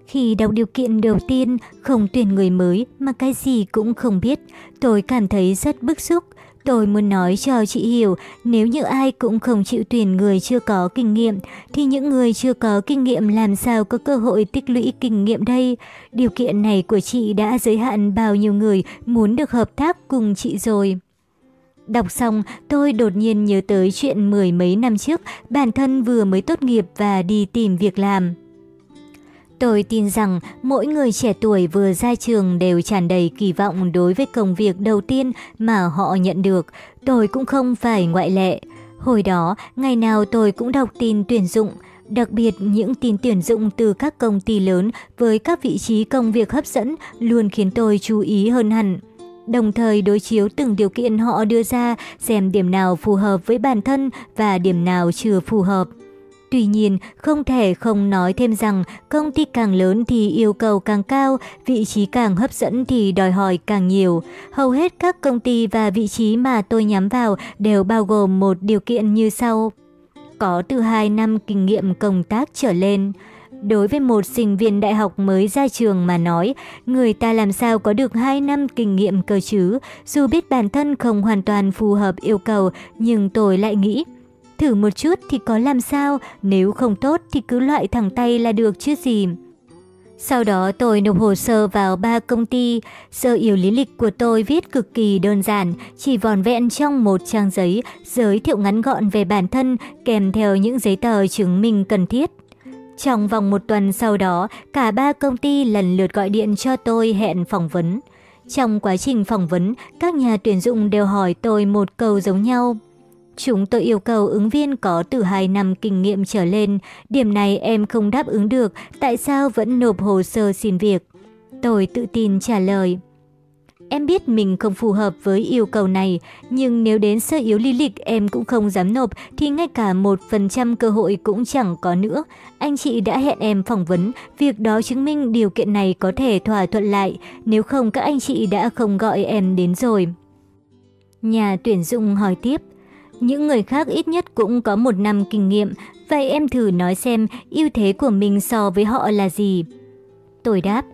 Khi đọc điều kiện đầu tiên, không tuyển người mới mà cái gì cũng không biết, tôi cảm thấy rất bức xúc. Tôi muốn nói cho chị hiểu, nếu như ai cũng không chịu tuyển người chưa có kinh nghiệm, thì những người chưa có kinh nghiệm làm sao có cơ hội tích lũy kinh nghiệm đây. Điều kiện này của chị đã giới hạn bao nhiêu người muốn được hợp tác cùng chị rồi. Đọc xong, tôi đột nhiên nhớ tới chuyện mười mấy năm trước, bản thân vừa mới tốt nghiệp và đi tìm việc làm. Tôi tin rằng mỗi người trẻ tuổi vừa ra trường đều tràn đầy kỳ vọng đối với công việc đầu tiên mà họ nhận được. Tôi cũng không phải ngoại lệ. Hồi đó, ngày nào tôi cũng đọc tin tuyển dụng, đặc biệt những tin tuyển dụng từ các công ty lớn với các vị trí công việc hấp dẫn luôn khiến tôi chú ý hơn hẳn đồng thời đối chiếu từng điều kiện họ đưa ra xem điểm nào phù hợp với bản thân và điểm nào chưa phù hợp. Tuy nhiên, không thể không nói thêm rằng công ty càng lớn thì yêu cầu càng cao, vị trí càng hấp dẫn thì đòi hỏi càng nhiều. Hầu hết các công ty và vị trí mà tôi nhắm vào đều bao gồm một điều kiện như sau. Có từ 2 năm kinh nghiệm công tác trở lên. Đối với một sinh viên đại học mới ra trường mà nói, người ta làm sao có được 2 năm kinh nghiệm cơ chứ, dù biết bản thân không hoàn toàn phù hợp yêu cầu, nhưng tôi lại nghĩ, thử một chút thì có làm sao, nếu không tốt thì cứ loại thẳng tay là được chứ gì. Sau đó tôi nộp hồ sơ vào ba công ty, sơ yếu lý lịch của tôi viết cực kỳ đơn giản, chỉ vòn vẹn trong một trang giấy, giới thiệu ngắn gọn về bản thân kèm theo những giấy tờ chứng minh cần thiết. Trong vòng một tuần sau đó, cả ba công ty lần lượt gọi điện cho tôi hẹn phỏng vấn. Trong quá trình phỏng vấn, các nhà tuyển dụng đều hỏi tôi một câu giống nhau. Chúng tôi yêu cầu ứng viên có từ 2 năm kinh nghiệm trở lên, điểm này em không đáp ứng được, tại sao vẫn nộp hồ sơ xin việc? Tôi tự tin trả lời. Em biết mình không phù hợp với yêu cầu này, nhưng nếu đến sơ yếu lý lịch em cũng không dám nộp thì ngay cả 1% cơ hội cũng chẳng có nữa. Anh chị đã hẹn em phỏng vấn, việc đó chứng minh điều kiện này có thể thỏa thuận lại, nếu không các anh chị đã không gọi em đến rồi. Nhà tuyển dụng hỏi tiếp, những người khác ít nhất cũng có một năm kinh nghiệm, vậy em thử nói xem ưu thế của mình so với họ là gì? Tôi đáp,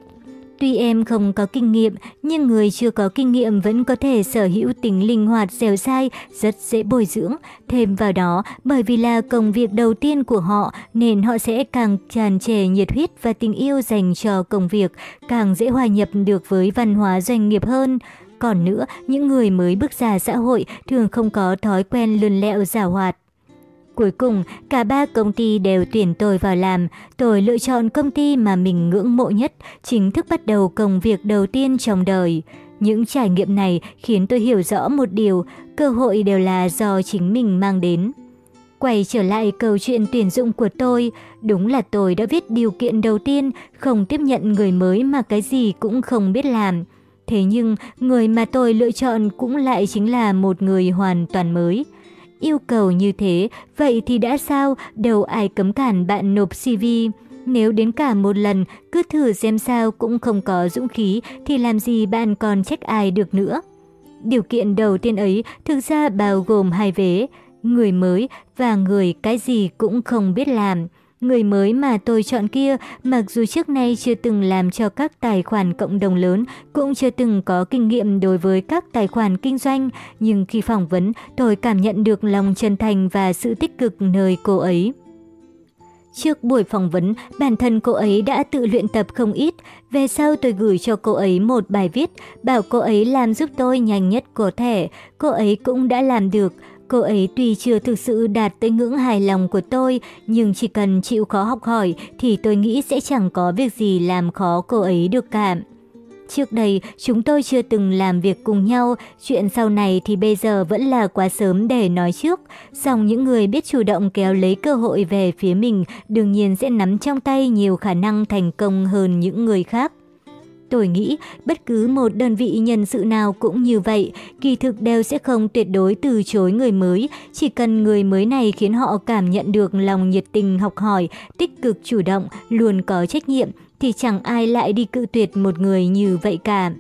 Tuy em không có kinh nghiệm, nhưng người chưa có kinh nghiệm vẫn có thể sở hữu tính linh hoạt dẻo dai, rất dễ bồi dưỡng. Thêm vào đó, bởi vì là công việc đầu tiên của họ nên họ sẽ càng tràn trề nhiệt huyết và tình yêu dành cho công việc, càng dễ hòa nhập được với văn hóa doanh nghiệp hơn. Còn nữa, những người mới bước ra xã hội thường không có thói quen lươn lẹo giả hoạt. Cuối cùng, cả ba công ty đều tuyển tôi vào làm. Tôi lựa chọn công ty mà mình ngưỡng mộ nhất, chính thức bắt đầu công việc đầu tiên trong đời. Những trải nghiệm này khiến tôi hiểu rõ một điều, cơ hội đều là do chính mình mang đến. Quay trở lại câu chuyện tuyển dụng của tôi, đúng là tôi đã viết điều kiện đầu tiên không tiếp nhận người mới mà cái gì cũng không biết làm. Thế nhưng, người mà tôi lựa chọn cũng lại chính là một người hoàn toàn mới. Yêu cầu như thế, vậy thì đã sao, đâu ai cấm cản bạn nộp CV. Nếu đến cả một lần, cứ thử xem sao cũng không có dũng khí, thì làm gì bạn còn trách ai được nữa. Điều kiện đầu tiên ấy thực ra bao gồm hai vế, người mới và người cái gì cũng không biết làm. Người mới mà tôi chọn kia, mặc dù trước nay chưa từng làm cho các tài khoản cộng đồng lớn, cũng chưa từng có kinh nghiệm đối với các tài khoản kinh doanh, nhưng khi phỏng vấn, tôi cảm nhận được lòng chân thành và sự tích cực nơi cô ấy. Trước buổi phỏng vấn, bản thân cô ấy đã tự luyện tập không ít. Về sau tôi gửi cho cô ấy một bài viết, bảo cô ấy làm giúp tôi nhanh nhất có thể. Cô ấy cũng đã làm được. Cô ấy tuy chưa thực sự đạt tới ngưỡng hài lòng của tôi, nhưng chỉ cần chịu khó học hỏi thì tôi nghĩ sẽ chẳng có việc gì làm khó cô ấy được cả. Trước đây, chúng tôi chưa từng làm việc cùng nhau, chuyện sau này thì bây giờ vẫn là quá sớm để nói trước. Song những người biết chủ động kéo lấy cơ hội về phía mình đương nhiên sẽ nắm trong tay nhiều khả năng thành công hơn những người khác. Tôi nghĩ bất cứ một đơn vị nhân sự nào cũng như vậy, kỳ thực đều sẽ không tuyệt đối từ chối người mới, chỉ cần người mới này khiến họ cảm nhận được lòng nhiệt tình học hỏi, tích cực chủ động, luôn có trách nhiệm, thì chẳng ai lại đi cự tuyệt một người như vậy cả.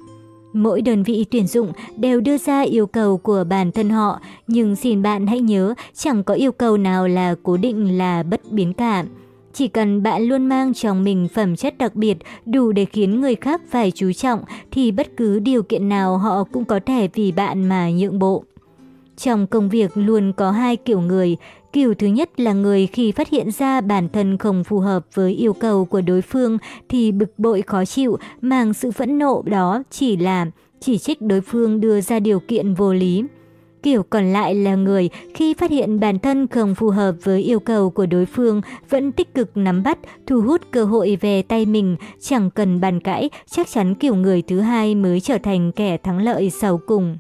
Mỗi đơn vị tuyển dụng đều đưa ra yêu cầu của bản thân họ, nhưng xin bạn hãy nhớ chẳng có yêu cầu nào là cố định là bất biến cả. Chỉ cần bạn luôn mang trong mình phẩm chất đặc biệt đủ để khiến người khác phải chú trọng thì bất cứ điều kiện nào họ cũng có thể vì bạn mà nhượng bộ. Trong công việc luôn có hai kiểu người. Kiểu thứ nhất là người khi phát hiện ra bản thân không phù hợp với yêu cầu của đối phương thì bực bội khó chịu, mang sự phẫn nộ đó chỉ là chỉ trích đối phương đưa ra điều kiện vô lý. Kiểu còn lại là người khi phát hiện bản thân không phù hợp với yêu cầu của đối phương vẫn tích cực nắm bắt, thu hút cơ hội về tay mình, chẳng cần bàn cãi, chắc chắn kiểu người thứ hai mới trở thành kẻ thắng lợi sau cùng.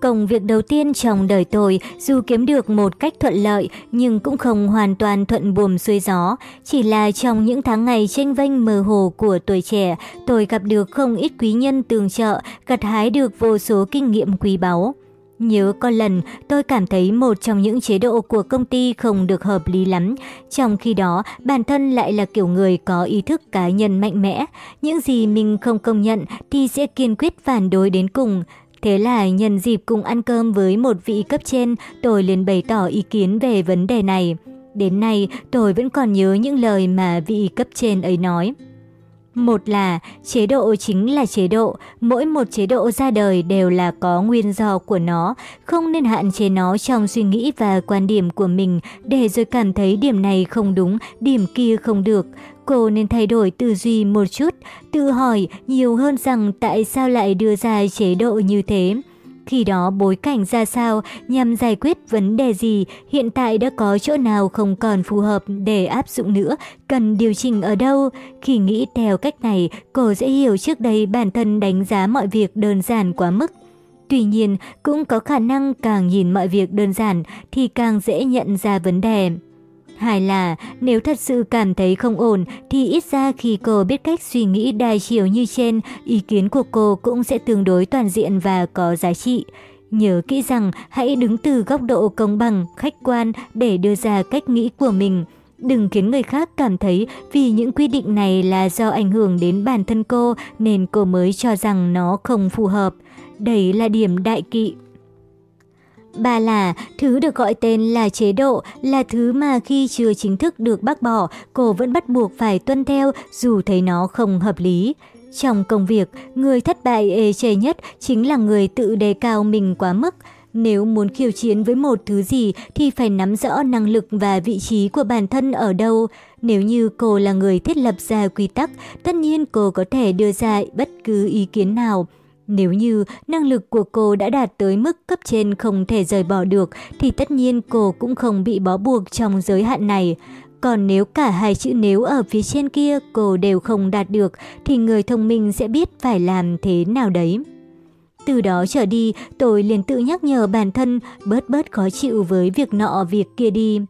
Công việc đầu tiên trong đời tôi dù kiếm được một cách thuận lợi nhưng cũng không hoàn toàn thuận buồm xuôi gió. Chỉ là trong những tháng ngày tranh vênh mơ hồ của tuổi trẻ, tôi gặp được không ít quý nhân tương trợ, gặt hái được vô số kinh nghiệm quý báu. Nhớ có lần tôi cảm thấy một trong những chế độ của công ty không được hợp lý lắm, trong khi đó bản thân lại là kiểu người có ý thức cá nhân mạnh mẽ. Những gì mình không công nhận thì sẽ kiên quyết phản đối đến cùng. Thế là nhân dịp cùng ăn cơm với một vị cấp trên, tôi liền bày tỏ ý kiến về vấn đề này. Đến nay, tôi vẫn còn nhớ những lời mà vị cấp trên ấy nói. Một là chế độ chính là chế độ, mỗi một chế độ ra đời đều là có nguyên do của nó, không nên hạn chế nó trong suy nghĩ và quan điểm của mình để rồi cảm thấy điểm này không đúng, điểm kia không được. Cô nên thay đổi tư duy một chút, tự hỏi nhiều hơn rằng tại sao lại đưa ra chế độ như thế. Khi đó bối cảnh ra sao, nhằm giải quyết vấn đề gì, hiện tại đã có chỗ nào không còn phù hợp để áp dụng nữa, cần điều chỉnh ở đâu. Khi nghĩ theo cách này, cô sẽ hiểu trước đây bản thân đánh giá mọi việc đơn giản quá mức. Tuy nhiên, cũng có khả năng càng nhìn mọi việc đơn giản thì càng dễ nhận ra vấn đề. Hai là, nếu thật sự cảm thấy không ổn, thì ít ra khi cô biết cách suy nghĩ đa chiều như trên, ý kiến của cô cũng sẽ tương đối toàn diện và có giá trị. Nhớ kỹ rằng hãy đứng từ góc độ công bằng, khách quan để đưa ra cách nghĩ của mình. Đừng khiến người khác cảm thấy vì những quy định này là do ảnh hưởng đến bản thân cô nên cô mới cho rằng nó không phù hợp. Đây là điểm đại kỵ. Ba là, thứ được gọi tên là chế độ, là thứ mà khi chưa chính thức được bác bỏ, cô vẫn bắt buộc phải tuân theo dù thấy nó không hợp lý. Trong công việc, người thất bại ê chề nhất chính là người tự đề cao mình quá mức. Nếu muốn khiêu chiến với một thứ gì thì phải nắm rõ năng lực và vị trí của bản thân ở đâu. Nếu như cô là người thiết lập ra quy tắc, tất nhiên cô có thể đưa ra bất cứ ý kiến nào. Nếu như năng lực của cô đã đạt tới mức cấp trên không thể rời bỏ được thì tất nhiên cô cũng không bị bó buộc trong giới hạn này. Còn nếu cả hai chữ nếu ở phía trên kia cô đều không đạt được thì người thông minh sẽ biết phải làm thế nào đấy. Từ đó trở đi, tôi liền tự nhắc nhở bản thân bớt bớt khó chịu với việc nọ việc kia đi.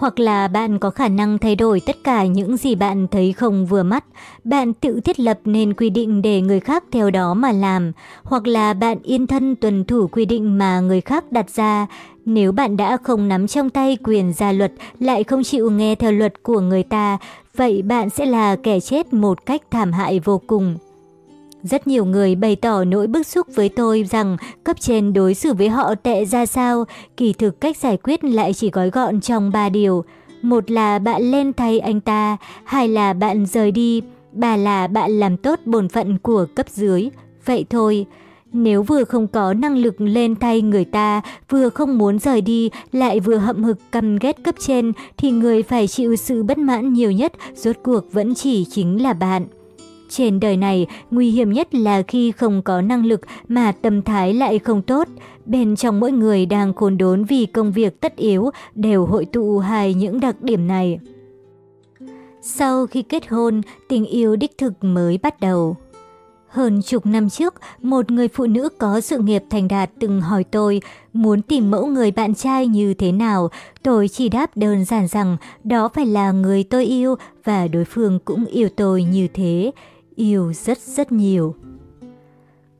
Hoặc là bạn có khả năng thay đổi tất cả những gì bạn thấy không vừa mắt. Bạn tự thiết lập nên quy định để người khác theo đó mà làm. Hoặc là bạn yên thân tuân thủ quy định mà người khác đặt ra. Nếu bạn đã không nắm trong tay quyền ra luật, lại không chịu nghe theo luật của người ta, vậy bạn sẽ là kẻ chết một cách thảm hại vô cùng. Rất nhiều người bày tỏ nỗi bức xúc với tôi rằng cấp trên đối xử với họ tệ ra sao, kỳ thực cách giải quyết lại chỉ gói gọn trong 3 điều. Một là bạn lên thay anh ta, hai là bạn rời đi, ba là bạn làm tốt bổn phận của cấp dưới. Vậy thôi. Nếu vừa không có năng lực lên thay người ta, vừa không muốn rời đi, lại vừa hậm hực căm ghét cấp trên, thì người phải chịu sự bất mãn nhiều nhất, rốt cuộc vẫn chỉ chính là bạn. Trên đời này, nguy hiểm nhất là khi không có năng lực mà tâm thái lại không tốt. Bên trong mỗi người đang khốn đốn vì công việc tất yếu đều hội tụ hai những đặc điểm này. Sau khi kết hôn, tình yêu đích thực mới bắt đầu. Hơn chục năm trước, một người phụ nữ có sự nghiệp thành đạt từng hỏi tôi muốn tìm mẫu người bạn trai như thế nào. Tôi chỉ đáp đơn giản rằng đó phải là người tôi yêu và đối phương cũng yêu tôi như thế yêu rất rất nhiều.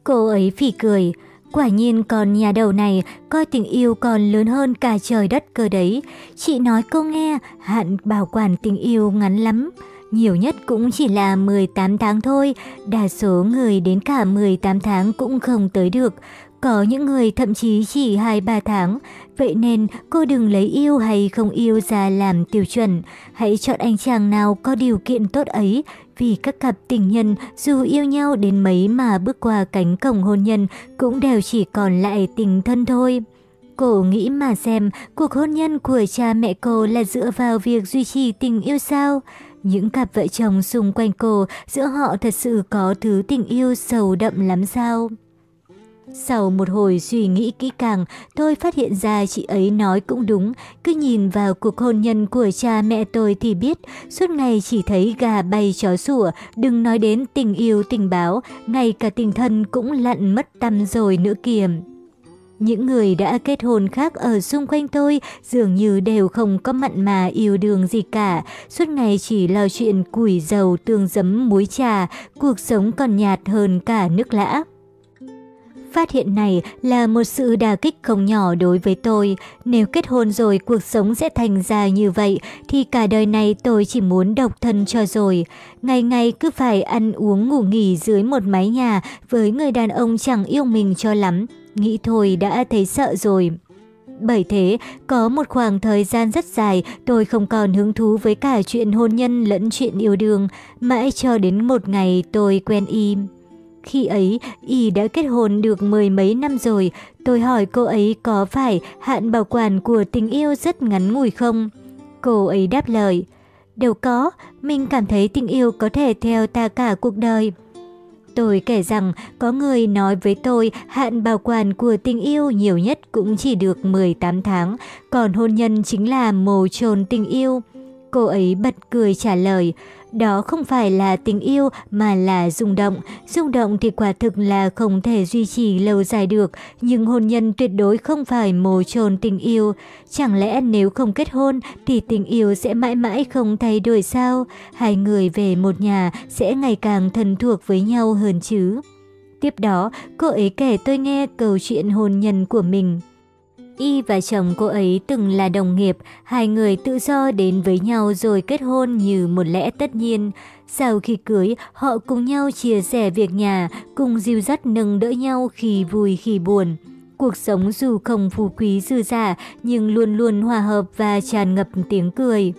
Cô ấy phỉ cười, quả nhiên con nhà đầu này coi tình yêu còn lớn hơn cả trời đất cơ đấy. Chị nói cô nghe, hạn bảo quản tình yêu ngắn lắm. Nhiều nhất cũng chỉ là 18 tháng thôi, đa số người đến cả 18 tháng cũng không tới được. Có những người thậm chí chỉ 2-3 tháng, vậy nên cô đừng lấy yêu hay không yêu ra làm tiêu chuẩn. Hãy chọn anh chàng nào có điều kiện tốt ấy, vì các cặp tình nhân dù yêu nhau đến mấy mà bước qua cánh cổng hôn nhân cũng đều chỉ còn lại tình thân thôi. Cô nghĩ mà xem, cuộc hôn nhân của cha mẹ cô là dựa vào việc duy trì tình yêu sao? Những cặp vợ chồng xung quanh cô, giữa họ thật sự có thứ tình yêu sâu đậm lắm sao? Sau một hồi suy nghĩ kỹ càng, tôi phát hiện ra chị ấy nói cũng đúng. Cứ nhìn vào cuộc hôn nhân của cha mẹ tôi thì biết, suốt ngày chỉ thấy gà bay chó sủa, đừng nói đến tình yêu tình báo, ngay cả tình thân cũng lặn mất tâm rồi nữa kìa. Những người đã kết hôn khác ở xung quanh tôi dường như đều không có mặn mà yêu đương gì cả, suốt ngày chỉ lo chuyện củi dầu tương giấm muối trà, cuộc sống còn nhạt hơn cả nước lã. Phát hiện này là một sự đà kích không nhỏ đối với tôi. Nếu kết hôn rồi cuộc sống sẽ thành ra như vậy thì cả đời này tôi chỉ muốn độc thân cho rồi. Ngày ngày cứ phải ăn uống ngủ nghỉ dưới một mái nhà với người đàn ông chẳng yêu mình cho lắm. Nghĩ thôi đã thấy sợ rồi. Bởi thế, có một khoảng thời gian rất dài tôi không còn hứng thú với cả chuyện hôn nhân lẫn chuyện yêu đương, mãi cho đến một ngày tôi quen im. Khi ấy, y đã kết hôn được mười mấy năm rồi, tôi hỏi cô ấy có phải hạn bảo quản của tình yêu rất ngắn ngủi không? Cô ấy đáp lời, đều có, mình cảm thấy tình yêu có thể theo ta cả cuộc đời. Tôi kể rằng có người nói với tôi hạn bảo quản của tình yêu nhiều nhất cũng chỉ được 18 tháng, còn hôn nhân chính là mồ chôn tình yêu. Cô ấy bật cười trả lời, đó không phải là tình yêu mà là rung động. Rung động thì quả thực là không thể duy trì lâu dài được, nhưng hôn nhân tuyệt đối không phải mồ chôn tình yêu. Chẳng lẽ nếu không kết hôn thì tình yêu sẽ mãi mãi không thay đổi sao? Hai người về một nhà sẽ ngày càng thân thuộc với nhau hơn chứ. Tiếp đó, cô ấy kể tôi nghe câu chuyện hôn nhân của mình. Y và chồng cô ấy từng là đồng nghiệp, hai người tự do đến với nhau rồi kết hôn như một lẽ tất nhiên. Sau khi cưới, họ cùng nhau chia sẻ việc nhà, cùng dìu dắt nâng đỡ nhau khi vui khi buồn. Cuộc sống dù không phú quý dư giả nhưng luôn luôn hòa hợp và tràn ngập tiếng cười.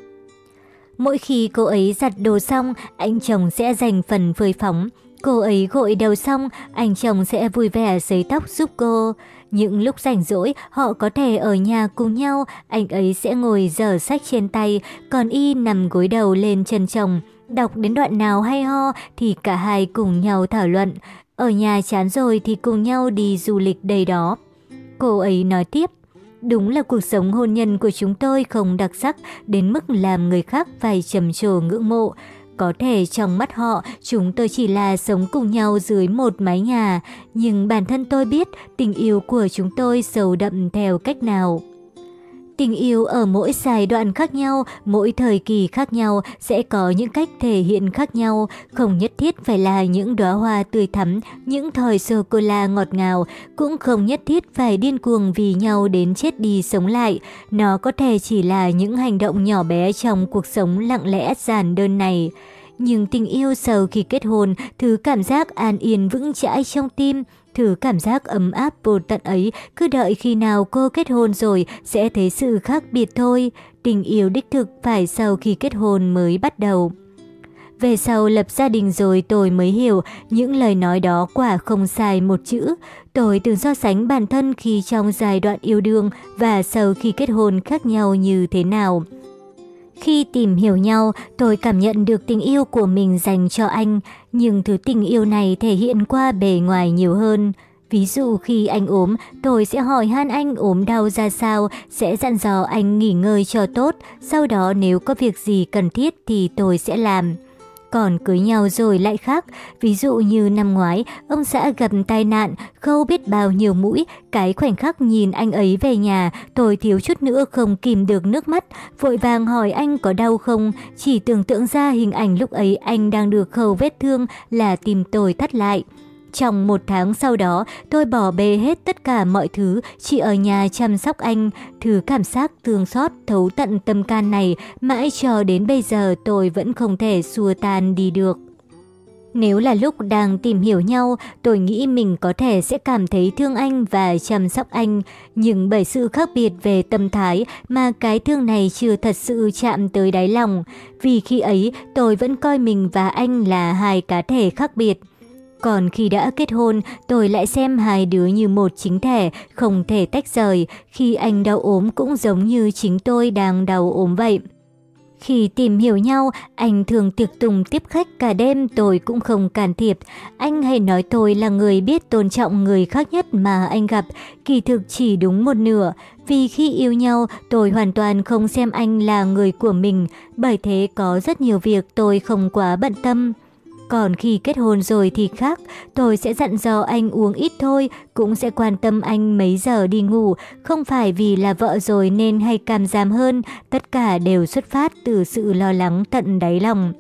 Mỗi khi cô ấy giặt đồ xong, anh chồng sẽ dành phần phơi phóng. Cô ấy gội đầu xong, anh chồng sẽ vui vẻ sấy tóc giúp cô. Những lúc rảnh rỗi, họ có thể ở nhà cùng nhau, anh ấy sẽ ngồi dở sách trên tay, còn y nằm gối đầu lên chân chồng. Đọc đến đoạn nào hay ho thì cả hai cùng nhau thảo luận. Ở nhà chán rồi thì cùng nhau đi du lịch đây đó. Cô ấy nói tiếp. Đúng là cuộc sống hôn nhân của chúng tôi không đặc sắc đến mức làm người khác phải trầm trồ ngưỡng mộ. Có thể trong mắt họ, chúng tôi chỉ là sống cùng nhau dưới một mái nhà, nhưng bản thân tôi biết tình yêu của chúng tôi sâu đậm theo cách nào. Tình yêu ở mỗi giai đoạn khác nhau, mỗi thời kỳ khác nhau sẽ có những cách thể hiện khác nhau, không nhất thiết phải là những đóa hoa tươi thắm, những thời sô-cô-la ngọt ngào, cũng không nhất thiết phải điên cuồng vì nhau đến chết đi sống lại. Nó có thể chỉ là những hành động nhỏ bé trong cuộc sống lặng lẽ giản đơn này. Nhưng tình yêu sau khi kết hôn, thứ cảm giác an yên vững chãi trong tim, Thử cảm giác ấm áp vô tận ấy, cứ đợi khi nào cô kết hôn rồi sẽ thấy sự khác biệt thôi. Tình yêu đích thực phải sau khi kết hôn mới bắt đầu. Về sau lập gia đình rồi tôi mới hiểu những lời nói đó quả không sai một chữ. Tôi từng so sánh bản thân khi trong giai đoạn yêu đương và sau khi kết hôn khác nhau như thế nào. Khi tìm hiểu nhau, tôi cảm nhận được tình yêu của mình dành cho anh, nhưng thứ tình yêu này thể hiện qua bề ngoài nhiều hơn. Ví dụ khi anh ốm, tôi sẽ hỏi han anh ốm đau ra sao, sẽ dặn dò anh nghỉ ngơi cho tốt, sau đó nếu có việc gì cần thiết thì tôi sẽ làm. Còn cưới nhau rồi lại khác, ví dụ như năm ngoái, ông xã gặp tai nạn, khâu biết bao nhiêu mũi, cái khoảnh khắc nhìn anh ấy về nhà, tôi thiếu chút nữa không kìm được nước mắt, vội vàng hỏi anh có đau không, chỉ tưởng tượng ra hình ảnh lúc ấy anh đang được khâu vết thương là tìm tôi thắt lại. Trong một tháng sau đó, tôi bỏ bê hết tất cả mọi thứ, chỉ ở nhà chăm sóc anh. Thứ cảm giác thương xót thấu tận tâm can này, mãi cho đến bây giờ tôi vẫn không thể xua tan đi được. Nếu là lúc đang tìm hiểu nhau, tôi nghĩ mình có thể sẽ cảm thấy thương anh và chăm sóc anh. Nhưng bởi sự khác biệt về tâm thái mà cái thương này chưa thật sự chạm tới đáy lòng. Vì khi ấy, tôi vẫn coi mình và anh là hai cá thể khác biệt. Còn khi đã kết hôn, tôi lại xem hai đứa như một chính thể, không thể tách rời. Khi anh đau ốm cũng giống như chính tôi đang đau ốm vậy. Khi tìm hiểu nhau, anh thường tiệc tùng tiếp khách cả đêm tôi cũng không can thiệp. Anh hay nói tôi là người biết tôn trọng người khác nhất mà anh gặp, kỳ thực chỉ đúng một nửa. Vì khi yêu nhau, tôi hoàn toàn không xem anh là người của mình, bởi thế có rất nhiều việc tôi không quá bận tâm. Còn khi kết hôn rồi thì khác, tôi sẽ dặn dò anh uống ít thôi, cũng sẽ quan tâm anh mấy giờ đi ngủ, không phải vì là vợ rồi nên hay cảm giảm hơn, tất cả đều xuất phát từ sự lo lắng tận đáy lòng.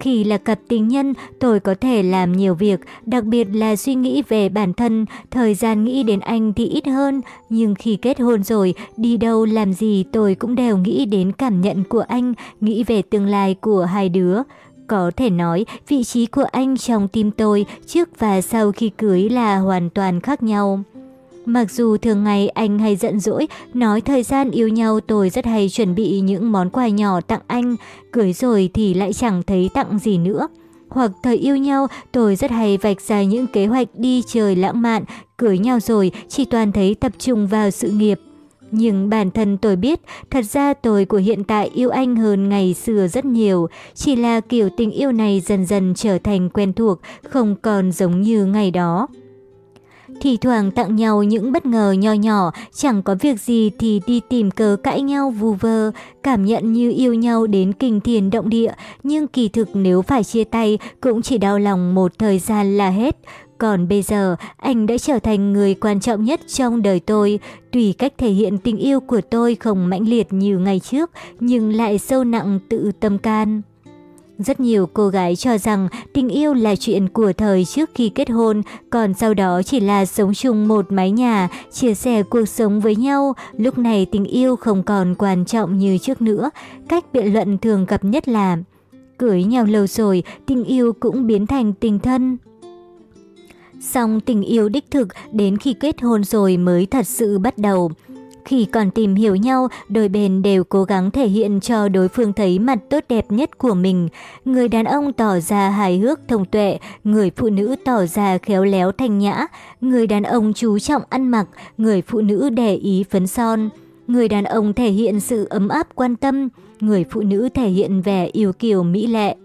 Khi là cặp tình nhân, tôi có thể làm nhiều việc, đặc biệt là suy nghĩ về bản thân, thời gian nghĩ đến anh thì ít hơn, nhưng khi kết hôn rồi, đi đâu làm gì tôi cũng đều nghĩ đến cảm nhận của anh, nghĩ về tương lai của hai đứa. Có thể nói, vị trí của anh trong tim tôi trước và sau khi cưới là hoàn toàn khác nhau. Mặc dù thường ngày anh hay giận dỗi, nói thời gian yêu nhau tôi rất hay chuẩn bị những món quà nhỏ tặng anh, cưới rồi thì lại chẳng thấy tặng gì nữa. Hoặc thời yêu nhau, tôi rất hay vạch ra những kế hoạch đi chơi lãng mạn, cưới nhau rồi chỉ toàn thấy tập trung vào sự nghiệp. Nhưng bản thân tôi biết, thật ra tôi của hiện tại yêu anh hơn ngày xưa rất nhiều. Chỉ là kiểu tình yêu này dần dần trở thành quen thuộc, không còn giống như ngày đó. thì thoảng tặng nhau những bất ngờ nho nhỏ, chẳng có việc gì thì đi tìm cớ cãi nhau vù vơ, cảm nhận như yêu nhau đến kinh thiền động địa, nhưng kỳ thực nếu phải chia tay cũng chỉ đau lòng một thời gian là hết. Còn bây giờ, anh đã trở thành người quan trọng nhất trong đời tôi. Tùy cách thể hiện tình yêu của tôi không mãnh liệt như ngày trước, nhưng lại sâu nặng tự tâm can. Rất nhiều cô gái cho rằng tình yêu là chuyện của thời trước khi kết hôn, còn sau đó chỉ là sống chung một mái nhà, chia sẻ cuộc sống với nhau. Lúc này tình yêu không còn quan trọng như trước nữa. Cách biện luận thường gặp nhất là cưới nhau lâu rồi, tình yêu cũng biến thành tình thân. Xong tình yêu đích thực đến khi kết hôn rồi mới thật sự bắt đầu. Khi còn tìm hiểu nhau, đôi bên đều cố gắng thể hiện cho đối phương thấy mặt tốt đẹp nhất của mình. Người đàn ông tỏ ra hài hước thông tuệ, người phụ nữ tỏ ra khéo léo thanh nhã. Người đàn ông chú trọng ăn mặc, người phụ nữ để ý phấn son. Người đàn ông thể hiện sự ấm áp quan tâm, người phụ nữ thể hiện vẻ yêu kiều mỹ lệ.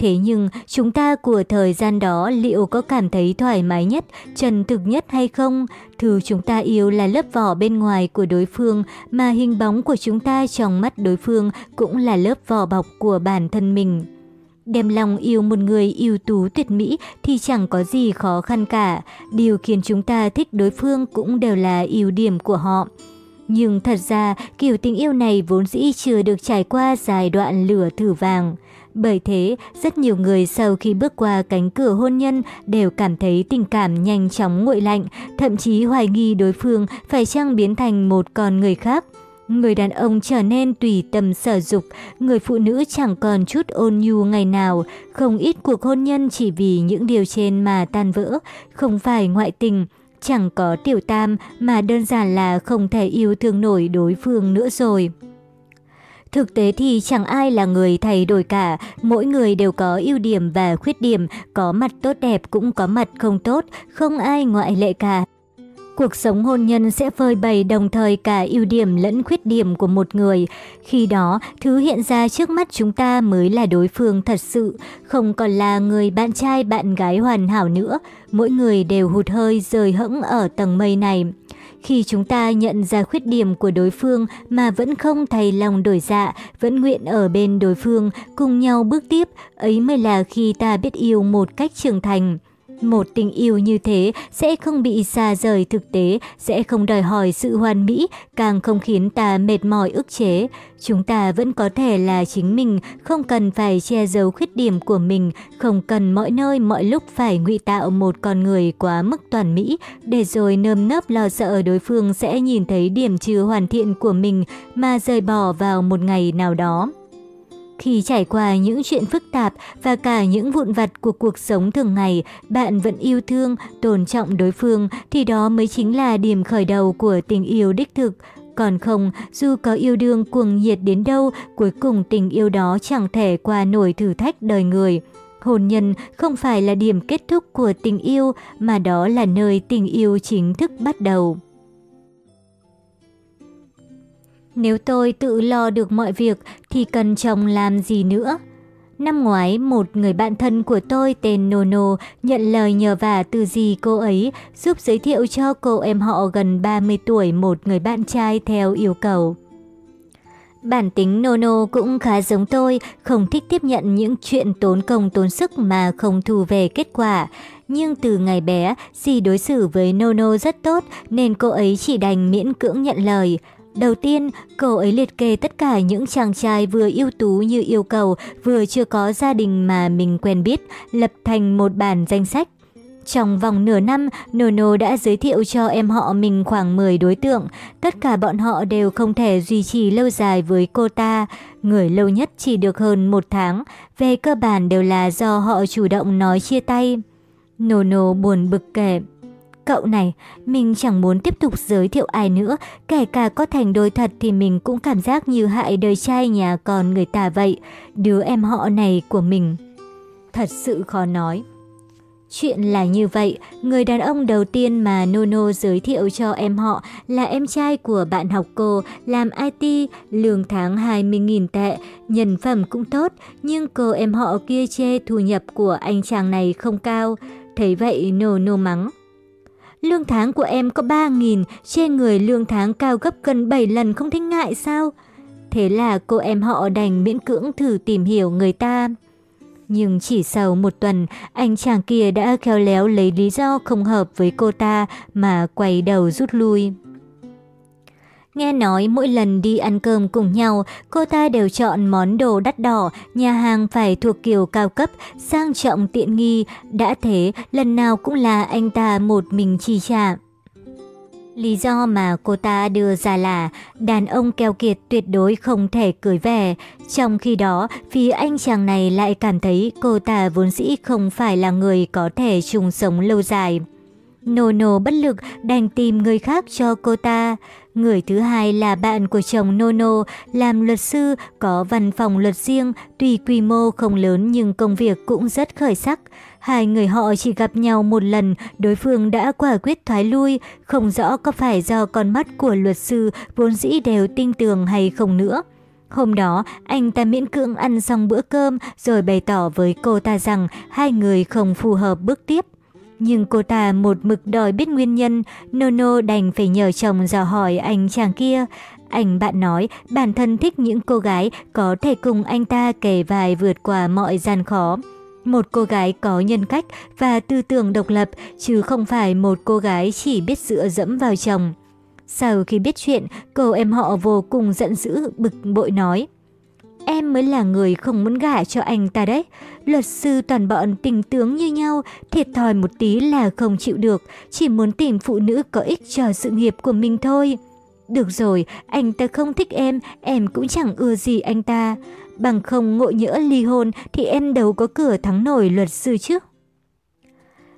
Thế nhưng chúng ta của thời gian đó liệu có cảm thấy thoải mái nhất, trần thực nhất hay không? Thứ chúng ta yêu là lớp vỏ bên ngoài của đối phương, mà hình bóng của chúng ta trong mắt đối phương cũng là lớp vỏ bọc của bản thân mình. Đem lòng yêu một người yêu tú tuyệt mỹ thì chẳng có gì khó khăn cả. Điều khiến chúng ta thích đối phương cũng đều là ưu điểm của họ. Nhưng thật ra, kiểu tình yêu này vốn dĩ chưa được trải qua giai đoạn lửa thử vàng. Bởi thế, rất nhiều người sau khi bước qua cánh cửa hôn nhân đều cảm thấy tình cảm nhanh chóng nguội lạnh, thậm chí hoài nghi đối phương phải chăng biến thành một con người khác. Người đàn ông trở nên tùy tâm sở dục, người phụ nữ chẳng còn chút ôn nhu ngày nào, không ít cuộc hôn nhân chỉ vì những điều trên mà tan vỡ, không phải ngoại tình, chẳng có tiểu tam mà đơn giản là không thể yêu thương nổi đối phương nữa rồi. Thực tế thì chẳng ai là người thay đổi cả, mỗi người đều có ưu điểm và khuyết điểm, có mặt tốt đẹp cũng có mặt không tốt, không ai ngoại lệ cả. Cuộc sống hôn nhân sẽ phơi bày đồng thời cả ưu điểm lẫn khuyết điểm của một người. Khi đó, thứ hiện ra trước mắt chúng ta mới là đối phương thật sự, không còn là người bạn trai bạn gái hoàn hảo nữa. Mỗi người đều hụt hơi rời hẫng ở tầng mây này. Khi chúng ta nhận ra khuyết điểm của đối phương mà vẫn không thay lòng đổi dạ, vẫn nguyện ở bên đối phương, cùng nhau bước tiếp, ấy mới là khi ta biết yêu một cách trưởng thành. Một tình yêu như thế sẽ không bị xa rời thực tế, sẽ không đòi hỏi sự hoàn mỹ, càng không khiến ta mệt mỏi ức chế. Chúng ta vẫn có thể là chính mình, không cần phải che giấu khuyết điểm của mình, không cần mọi nơi mọi lúc phải ngụy tạo một con người quá mức toàn mỹ, để rồi nơm nớp lo sợ đối phương sẽ nhìn thấy điểm chưa hoàn thiện của mình mà rời bỏ vào một ngày nào đó. Khi trải qua những chuyện phức tạp và cả những vụn vặt của cuộc sống thường ngày, bạn vẫn yêu thương, tôn trọng đối phương thì đó mới chính là điểm khởi đầu của tình yêu đích thực. Còn không, dù có yêu đương cuồng nhiệt đến đâu, cuối cùng tình yêu đó chẳng thể qua nổi thử thách đời người. Hôn nhân không phải là điểm kết thúc của tình yêu, mà đó là nơi tình yêu chính thức bắt đầu. Nếu tôi tự lo được mọi việc thì cần chồng làm gì nữa? Năm ngoái, một người bạn thân của tôi tên Nono nhận lời nhờ vả từ dì cô ấy giúp giới thiệu cho cô em họ gần 30 tuổi một người bạn trai theo yêu cầu. Bản tính Nono cũng khá giống tôi, không thích tiếp nhận những chuyện tốn công tốn sức mà không thu về kết quả. Nhưng từ ngày bé, dì đối xử với Nono rất tốt nên cô ấy chỉ đành miễn cưỡng nhận lời. Đầu tiên, cô ấy liệt kê tất cả những chàng trai vừa ưu tú như yêu cầu, vừa chưa có gia đình mà mình quen biết, lập thành một bản danh sách. Trong vòng nửa năm, Nono đã giới thiệu cho em họ mình khoảng 10 đối tượng. Tất cả bọn họ đều không thể duy trì lâu dài với cô ta. Người lâu nhất chỉ được hơn một tháng. Về cơ bản đều là do họ chủ động nói chia tay. Nono buồn bực kể. Cậu này, mình chẳng muốn tiếp tục giới thiệu ai nữa, kể cả có thành đôi thật thì mình cũng cảm giác như hại đời trai nhà con người ta vậy, đứa em họ này của mình. Thật sự khó nói. Chuyện là như vậy, người đàn ông đầu tiên mà Nono giới thiệu cho em họ là em trai của bạn học cô, làm IT, lương tháng 20.000 tệ, nhân phẩm cũng tốt, nhưng cô em họ kia chê thu nhập của anh chàng này không cao. Thấy vậy Nono mắng. Lương tháng của em có 3.000, trên người lương tháng cao gấp gần 7 lần không thấy ngại sao? Thế là cô em họ đành miễn cưỡng thử tìm hiểu người ta. Nhưng chỉ sau một tuần, anh chàng kia đã khéo léo lấy lý do không hợp với cô ta mà quay đầu rút lui. Nghe nói mỗi lần đi ăn cơm cùng nhau, cô ta đều chọn món đồ đắt đỏ, nhà hàng phải thuộc kiểu cao cấp, sang trọng tiện nghi, đã thế lần nào cũng là anh ta một mình chi trả. Lý do mà cô ta đưa ra là đàn ông keo kiệt tuyệt đối không thể cưới về. Trong khi đó, phía anh chàng này lại cảm thấy cô ta vốn dĩ không phải là người có thể chung sống lâu dài. Nô nô bất lực đành tìm người khác cho cô ta. Người thứ hai là bạn của chồng Nono, làm luật sư, có văn phòng luật riêng, tuy quy mô không lớn nhưng công việc cũng rất khởi sắc. Hai người họ chỉ gặp nhau một lần, đối phương đã quả quyết thoái lui, không rõ có phải do con mắt của luật sư vốn dĩ đều tinh tường hay không nữa. Hôm đó, anh ta miễn cưỡng ăn xong bữa cơm rồi bày tỏ với cô ta rằng hai người không phù hợp bước tiếp. Nhưng cô ta một mực đòi biết nguyên nhân, Nono đành phải nhờ chồng dò hỏi anh chàng kia. Anh bạn nói bản thân thích những cô gái có thể cùng anh ta kể vài vượt qua mọi gian khó. Một cô gái có nhân cách và tư tưởng độc lập, chứ không phải một cô gái chỉ biết dựa dẫm vào chồng. Sau khi biết chuyện, cô em họ vô cùng giận dữ, bực bội nói. Em mới là người không muốn gả cho anh ta đấy. Luật sư toàn bọn tình tướng như nhau, thiệt thòi một tí là không chịu được, chỉ muốn tìm phụ nữ có ích cho sự nghiệp của mình thôi. Được rồi, anh ta không thích em, em cũng chẳng ưa gì anh ta. Bằng không ngộ nhỡ ly hôn thì em đâu có cửa thắng nổi luật sư chứ.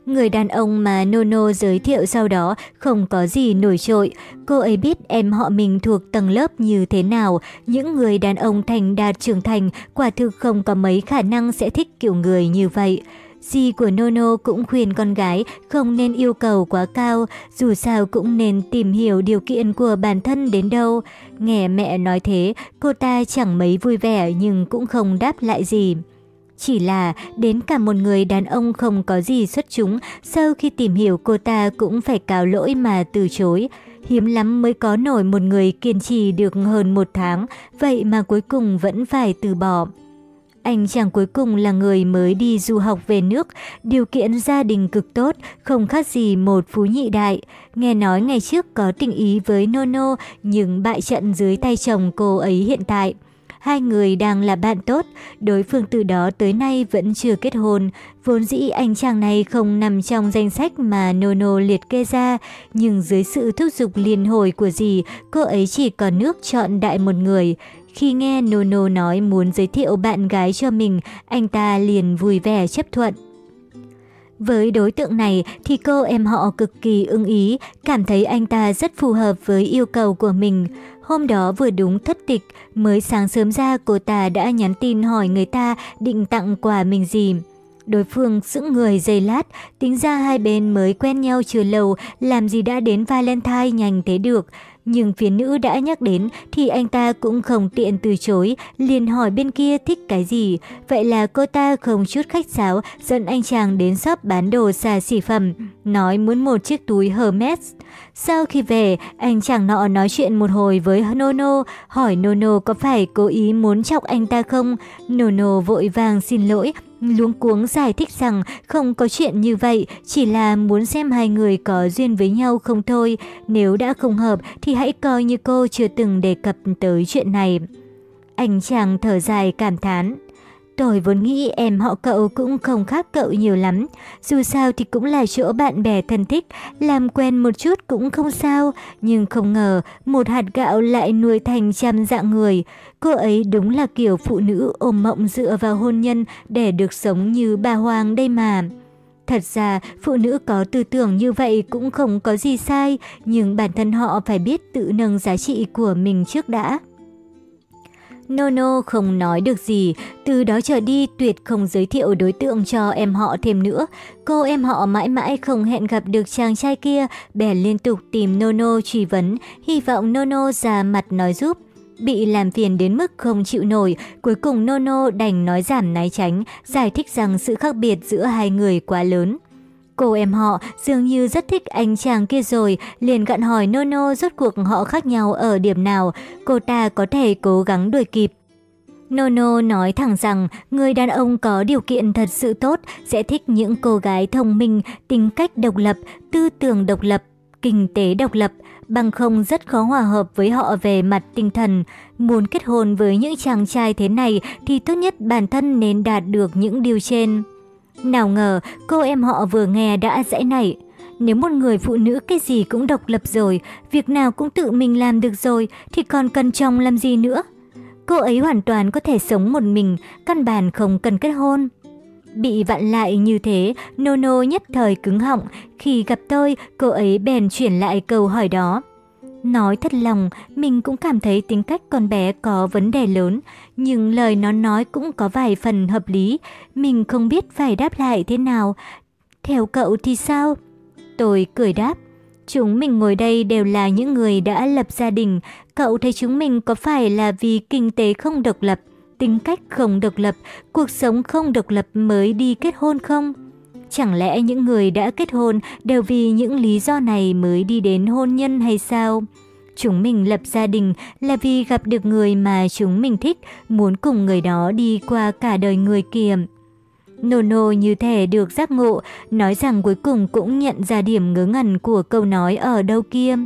Người đàn ông mà Nono giới thiệu sau đó không có gì nổi trội. Cô ấy biết em họ mình thuộc tầng lớp như thế nào. Những người đàn ông thành đạt trưởng thành quả thực không có mấy khả năng sẽ thích kiểu người như vậy. Dì của Nono cũng khuyên con gái không nên yêu cầu quá cao, dù sao cũng nên tìm hiểu điều kiện của bản thân đến đâu. Nghe mẹ nói thế, cô ta chẳng mấy vui vẻ nhưng cũng không đáp lại gì. Chỉ là đến cả một người đàn ông không có gì xuất chúng, sau khi tìm hiểu cô ta cũng phải cáo lỗi mà từ chối. Hiếm lắm mới có nổi một người kiên trì được hơn một tháng, vậy mà cuối cùng vẫn phải từ bỏ. Anh chàng cuối cùng là người mới đi du học về nước, điều kiện gia đình cực tốt, không khác gì một phú nhị đại. Nghe nói ngày trước có tình ý với Nono, nhưng bại trận dưới tay chồng cô ấy hiện tại. Hai người đang là bạn tốt, đối phương từ đó tới nay vẫn chưa kết hôn. Vốn dĩ anh chàng này không nằm trong danh sách mà Nono liệt kê ra, nhưng dưới sự thúc giục liên hồi của dì, cô ấy chỉ còn nước chọn đại một người. Khi nghe Nono nói muốn giới thiệu bạn gái cho mình, anh ta liền vui vẻ chấp thuận. Với đối tượng này thì cô em họ cực kỳ ưng ý, cảm thấy anh ta rất phù hợp với yêu cầu của mình. Hôm đó vừa đúng thất tịch, mới sáng sớm ra cô ta đã nhắn tin hỏi người ta định tặng quà mình gì. Đối phương sững người giây lát, tính ra hai bên mới quen nhau chưa lâu, làm gì đã đến Valentine nhanh thế được. Nhưng phía nữ đã nhắc đến thì anh ta cũng không tiện từ chối, liền hỏi bên kia thích cái gì. Vậy là cô ta không chút khách sáo dẫn anh chàng đến shop bán đồ xa xỉ phẩm, nói muốn một chiếc túi Hermes. Sau khi về, anh chàng nọ nói chuyện một hồi với Nono, hỏi Nono có phải cố ý muốn chọc anh ta không. Nono vội vàng xin lỗi, luống cuống giải thích rằng không có chuyện như vậy, chỉ là muốn xem hai người có duyên với nhau không thôi. Nếu đã không hợp thì hãy coi như cô chưa từng đề cập tới chuyện này. Anh chàng thở dài cảm thán. Tôi vốn nghĩ em họ cậu cũng không khác cậu nhiều lắm. Dù sao thì cũng là chỗ bạn bè thân thích, làm quen một chút cũng không sao. Nhưng không ngờ, một hạt gạo lại nuôi thành trăm dạng người. Cô ấy đúng là kiểu phụ nữ ôm mộng dựa vào hôn nhân để được sống như bà Hoàng đây mà. Thật ra, phụ nữ có tư tưởng như vậy cũng không có gì sai, nhưng bản thân họ phải biết tự nâng giá trị của mình trước đã. Nono không nói được gì, từ đó trở đi tuyệt không giới thiệu đối tượng cho em họ thêm nữa. Cô em họ mãi mãi không hẹn gặp được chàng trai kia, bèn liên tục tìm Nono truy vấn, hy vọng Nono ra mặt nói giúp. Bị làm phiền đến mức không chịu nổi, cuối cùng Nono đành nói giảm nái tránh, giải thích rằng sự khác biệt giữa hai người quá lớn. Cô em họ dường như rất thích anh chàng kia rồi, liền gặn hỏi Nono rốt cuộc họ khác nhau ở điểm nào, cô ta có thể cố gắng đuổi kịp. Nono nói thẳng rằng người đàn ông có điều kiện thật sự tốt sẽ thích những cô gái thông minh, tính cách độc lập, tư tưởng độc lập, kinh tế độc lập, bằng không rất khó hòa hợp với họ về mặt tinh thần. Muốn kết hôn với những chàng trai thế này thì tốt nhất bản thân nên đạt được những điều trên. Nào ngờ cô em họ vừa nghe đã dãy nảy. Nếu một người phụ nữ cái gì cũng độc lập rồi, việc nào cũng tự mình làm được rồi thì còn cần chồng làm gì nữa? Cô ấy hoàn toàn có thể sống một mình, căn bản không cần kết hôn. Bị vặn lại như thế, Nono nhất thời cứng họng, khi gặp tôi, cô ấy bèn chuyển lại câu hỏi đó. Nói thật lòng, mình cũng cảm thấy tính cách con bé có vấn đề lớn, nhưng lời nó nói cũng có vài phần hợp lý, mình không biết phải đáp lại thế nào. Theo cậu thì sao? Tôi cười đáp. Chúng mình ngồi đây đều là những người đã lập gia đình, cậu thấy chúng mình có phải là vì kinh tế không độc lập, tính cách không độc lập, cuộc sống không độc lập mới đi kết hôn không? Chẳng lẽ những người đã kết hôn đều vì những lý do này mới đi đến hôn nhân hay sao? Chúng mình lập gia đình là vì gặp được người mà chúng mình thích, muốn cùng người đó đi qua cả đời người kia. Nono như thể được giác ngộ, nói rằng cuối cùng cũng nhận ra điểm ngớ ngẩn của câu nói ở đâu kia.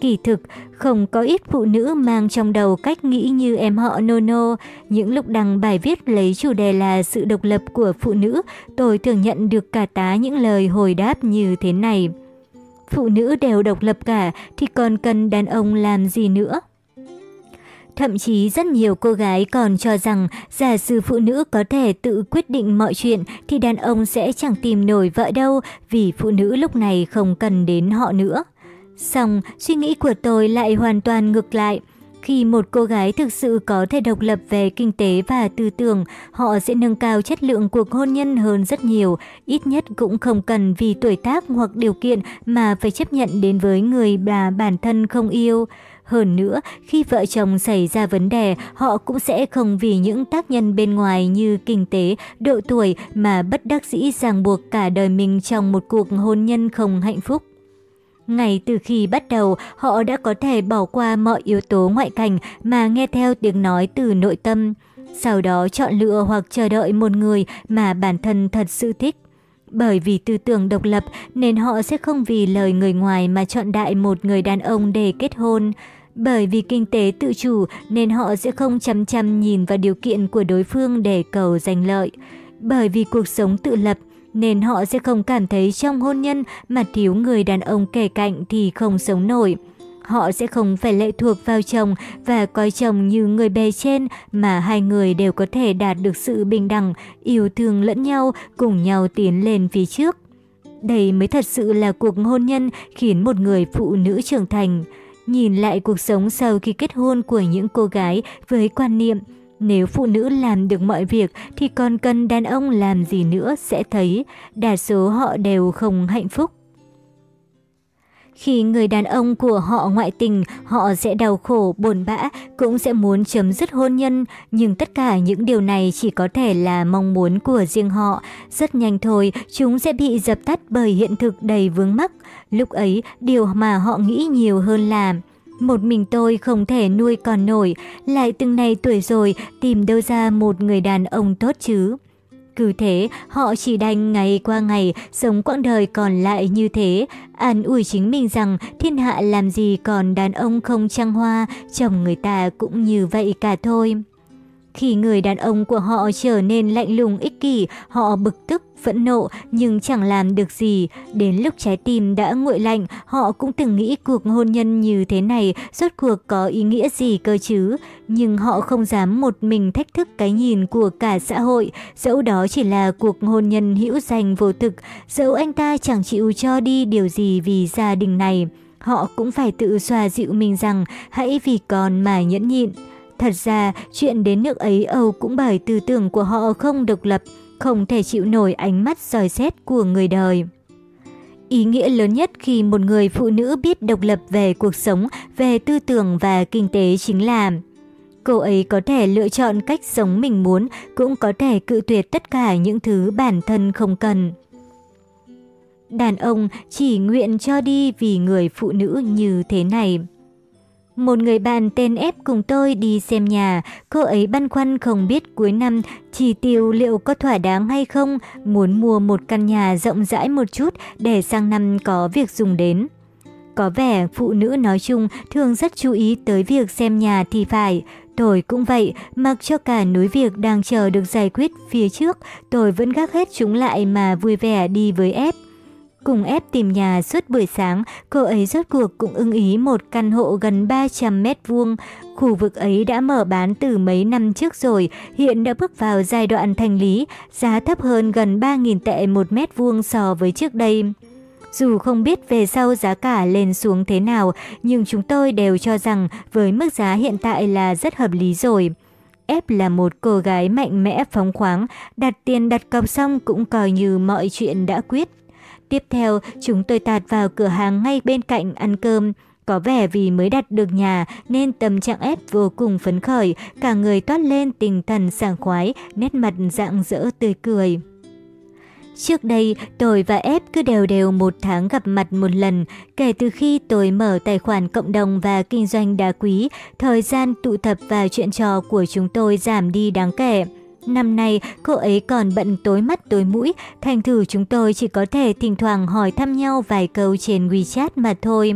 Kỳ thực, không có ít phụ nữ mang trong đầu cách nghĩ như em họ Nono. Những lúc đăng bài viết lấy chủ đề là sự độc lập của phụ nữ, tôi thường nhận được cả tá những lời hồi đáp như thế này. Phụ nữ đều độc lập cả thì còn cần đàn ông làm gì nữa? Thậm chí rất nhiều cô gái còn cho rằng giả sử phụ nữ có thể tự quyết định mọi chuyện thì đàn ông sẽ chẳng tìm nổi vợ đâu vì phụ nữ lúc này không cần đến họ nữa. Xong, suy nghĩ của tôi lại hoàn toàn ngược lại. Khi một cô gái thực sự có thể độc lập về kinh tế và tư tưởng, họ sẽ nâng cao chất lượng cuộc hôn nhân hơn rất nhiều, ít nhất cũng không cần vì tuổi tác hoặc điều kiện mà phải chấp nhận đến với người bà bản thân không yêu. Hơn nữa, khi vợ chồng xảy ra vấn đề, họ cũng sẽ không vì những tác nhân bên ngoài như kinh tế, độ tuổi mà bất đắc dĩ ràng buộc cả đời mình trong một cuộc hôn nhân không hạnh phúc. Ngay từ khi bắt đầu, họ đã có thể bỏ qua mọi yếu tố ngoại cảnh mà nghe theo tiếng nói từ nội tâm. Sau đó chọn lựa hoặc chờ đợi một người mà bản thân thật sự thích. Bởi vì tư tưởng độc lập nên họ sẽ không vì lời người ngoài mà chọn đại một người đàn ông để kết hôn. Bởi vì kinh tế tự chủ nên họ sẽ không chăm chăm nhìn vào điều kiện của đối phương để cầu giành lợi. Bởi vì cuộc sống tự lập nên họ sẽ không cảm thấy trong hôn nhân mà thiếu người đàn ông kể cạnh thì không sống nổi. Họ sẽ không phải lệ thuộc vào chồng và coi chồng như người bề trên mà hai người đều có thể đạt được sự bình đẳng, yêu thương lẫn nhau, cùng nhau tiến lên phía trước. Đây mới thật sự là cuộc hôn nhân khiến một người phụ nữ trưởng thành. Nhìn lại cuộc sống sau khi kết hôn của những cô gái với quan niệm nếu phụ nữ làm được mọi việc thì còn cần đàn ông làm gì nữa sẽ thấy đa số họ đều không hạnh phúc. Khi người đàn ông của họ ngoại tình, họ sẽ đau khổ, buồn bã, cũng sẽ muốn chấm dứt hôn nhân, nhưng tất cả những điều này chỉ có thể là mong muốn của riêng họ. Rất nhanh thôi, chúng sẽ bị dập tắt bởi hiện thực đầy vướng mắc. Lúc ấy, điều mà họ nghĩ nhiều hơn là một mình tôi không thể nuôi còn nổi, lại từng này tuổi rồi tìm đâu ra một người đàn ông tốt chứ. Cứ thế, họ chỉ đành ngày qua ngày, sống quãng đời còn lại như thế, an ủi chính mình rằng thiên hạ làm gì còn đàn ông không trăng hoa, chồng người ta cũng như vậy cả thôi. Khi người đàn ông của họ trở nên lạnh lùng ích kỷ, họ bực tức, phẫn nộ nhưng chẳng làm được gì. Đến lúc trái tim đã nguội lạnh, họ cũng từng nghĩ cuộc hôn nhân như thế này rốt cuộc có ý nghĩa gì cơ chứ. Nhưng họ không dám một mình thách thức cái nhìn của cả xã hội, dẫu đó chỉ là cuộc hôn nhân hữu danh vô thực, dẫu anh ta chẳng chịu cho đi điều gì vì gia đình này. Họ cũng phải tự xoa dịu mình rằng hãy vì con mà nhẫn nhịn. Thật ra, chuyện đến nước ấy Âu cũng bởi tư tưởng của họ không độc lập, không thể chịu nổi ánh mắt soi xét của người đời. Ý nghĩa lớn nhất khi một người phụ nữ biết độc lập về cuộc sống, về tư tưởng và kinh tế chính là cô ấy có thể lựa chọn cách sống mình muốn, cũng có thể cự tuyệt tất cả những thứ bản thân không cần. Đàn ông chỉ nguyện cho đi vì người phụ nữ như thế này. Một người bạn tên ép cùng tôi đi xem nhà, cô ấy băn khoăn không biết cuối năm chỉ tiêu liệu có thỏa đáng hay không, muốn mua một căn nhà rộng rãi một chút để sang năm có việc dùng đến. Có vẻ phụ nữ nói chung thường rất chú ý tới việc xem nhà thì phải. Tôi cũng vậy, mặc cho cả núi việc đang chờ được giải quyết phía trước, tôi vẫn gác hết chúng lại mà vui vẻ đi với ép. Cùng ép tìm nhà suốt buổi sáng, cô ấy rốt cuộc cũng ưng ý một căn hộ gần 300 mét vuông. Khu vực ấy đã mở bán từ mấy năm trước rồi, hiện đã bước vào giai đoạn thành lý, giá thấp hơn gần 3.000 tệ một mét vuông so với trước đây. Dù không biết về sau giá cả lên xuống thế nào, nhưng chúng tôi đều cho rằng với mức giá hiện tại là rất hợp lý rồi. Ép là một cô gái mạnh mẽ phóng khoáng, đặt tiền đặt cọc xong cũng coi như mọi chuyện đã quyết. Tiếp theo, chúng tôi tạt vào cửa hàng ngay bên cạnh ăn cơm. Có vẻ vì mới đặt được nhà nên tâm trạng ép vô cùng phấn khởi, cả người toát lên tinh thần sảng khoái, nét mặt rạng rỡ tươi cười. Trước đây, tôi và ép cứ đều đều một tháng gặp mặt một lần. Kể từ khi tôi mở tài khoản cộng đồng và kinh doanh đá quý, thời gian tụ tập và chuyện trò của chúng tôi giảm đi đáng kể. Năm nay, cô ấy còn bận tối mắt tối mũi, thành thử chúng tôi chỉ có thể thỉnh thoảng hỏi thăm nhau vài câu trên WeChat mà thôi.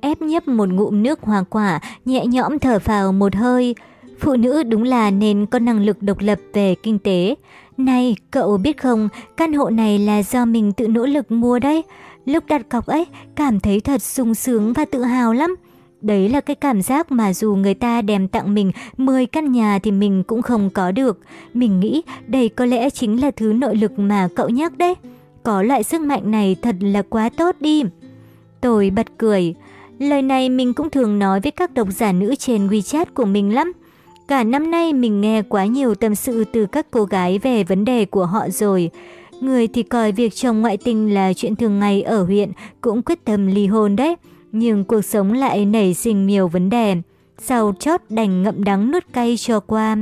Ép nhấp một ngụm nước hoa quả, nhẹ nhõm thở vào một hơi. Phụ nữ đúng là nên có năng lực độc lập về kinh tế. Này, cậu biết không, căn hộ này là do mình tự nỗ lực mua đấy. Lúc đặt cọc ấy, cảm thấy thật sung sướng và tự hào lắm. Đấy là cái cảm giác mà dù người ta đem tặng mình 10 căn nhà thì mình cũng không có được. Mình nghĩ đây có lẽ chính là thứ nội lực mà cậu nhắc đấy. Có loại sức mạnh này thật là quá tốt đi. Tôi bật cười. Lời này mình cũng thường nói với các độc giả nữ trên WeChat của mình lắm. Cả năm nay mình nghe quá nhiều tâm sự từ các cô gái về vấn đề của họ rồi. Người thì coi việc chồng ngoại tình là chuyện thường ngày ở huyện, cũng quyết tâm ly hôn đấy. Nhưng cuộc sống lại nảy sinh nhiều vấn đề. Sau chót đành ngậm đắng nuốt cay cho qua.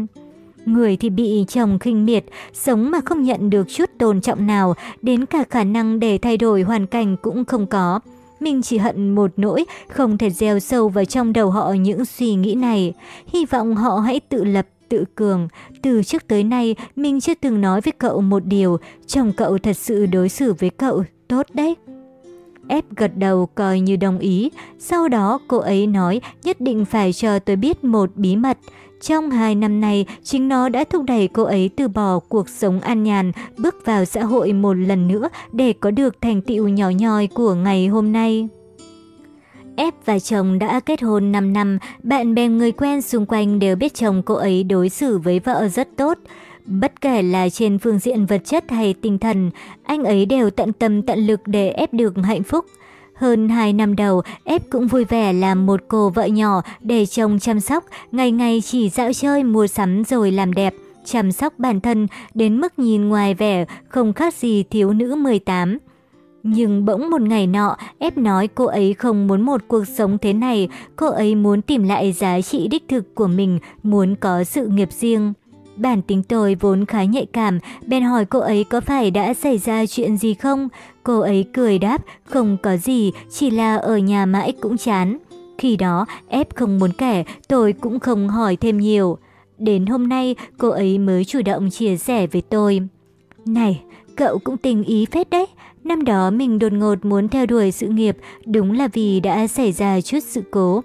Người thì bị chồng khinh miệt, sống mà không nhận được chút tôn trọng nào, đến cả khả năng để thay đổi hoàn cảnh cũng không có. Mình chỉ hận một nỗi, không thể gieo sâu vào trong đầu họ những suy nghĩ này. Hy vọng họ hãy tự lập, tự cường. Từ trước tới nay, mình chưa từng nói với cậu một điều, chồng cậu thật sự đối xử với cậu tốt đấy. Ép gật đầu coi như đồng ý, sau đó cô ấy nói nhất định phải cho tôi biết một bí mật. Trong hai năm này, chính nó đã thúc đẩy cô ấy từ bỏ cuộc sống an nhàn, bước vào xã hội một lần nữa để có được thành tựu nhỏ nhoi của ngày hôm nay. Ép và chồng đã kết hôn 5 năm, bạn bè người quen xung quanh đều biết chồng cô ấy đối xử với vợ rất tốt. Bất kể là trên phương diện vật chất hay tinh thần, anh ấy đều tận tâm tận lực để ép được hạnh phúc. Hơn 2 năm đầu, ép cũng vui vẻ làm một cô vợ nhỏ để chồng chăm sóc, ngày ngày chỉ dạo chơi mua sắm rồi làm đẹp, chăm sóc bản thân đến mức nhìn ngoài vẻ không khác gì thiếu nữ 18. Nhưng bỗng một ngày nọ, ép nói cô ấy không muốn một cuộc sống thế này, cô ấy muốn tìm lại giá trị đích thực của mình, muốn có sự nghiệp riêng. Bản tính tôi vốn khá nhạy cảm, bèn hỏi cô ấy có phải đã xảy ra chuyện gì không? Cô ấy cười đáp, không có gì, chỉ là ở nhà mãi cũng chán. Khi đó, ép không muốn kể, tôi cũng không hỏi thêm nhiều. Đến hôm nay, cô ấy mới chủ động chia sẻ với tôi. Này, cậu cũng tình ý phết đấy. Năm đó mình đột ngột muốn theo đuổi sự nghiệp, đúng là vì đã xảy ra chút sự cố.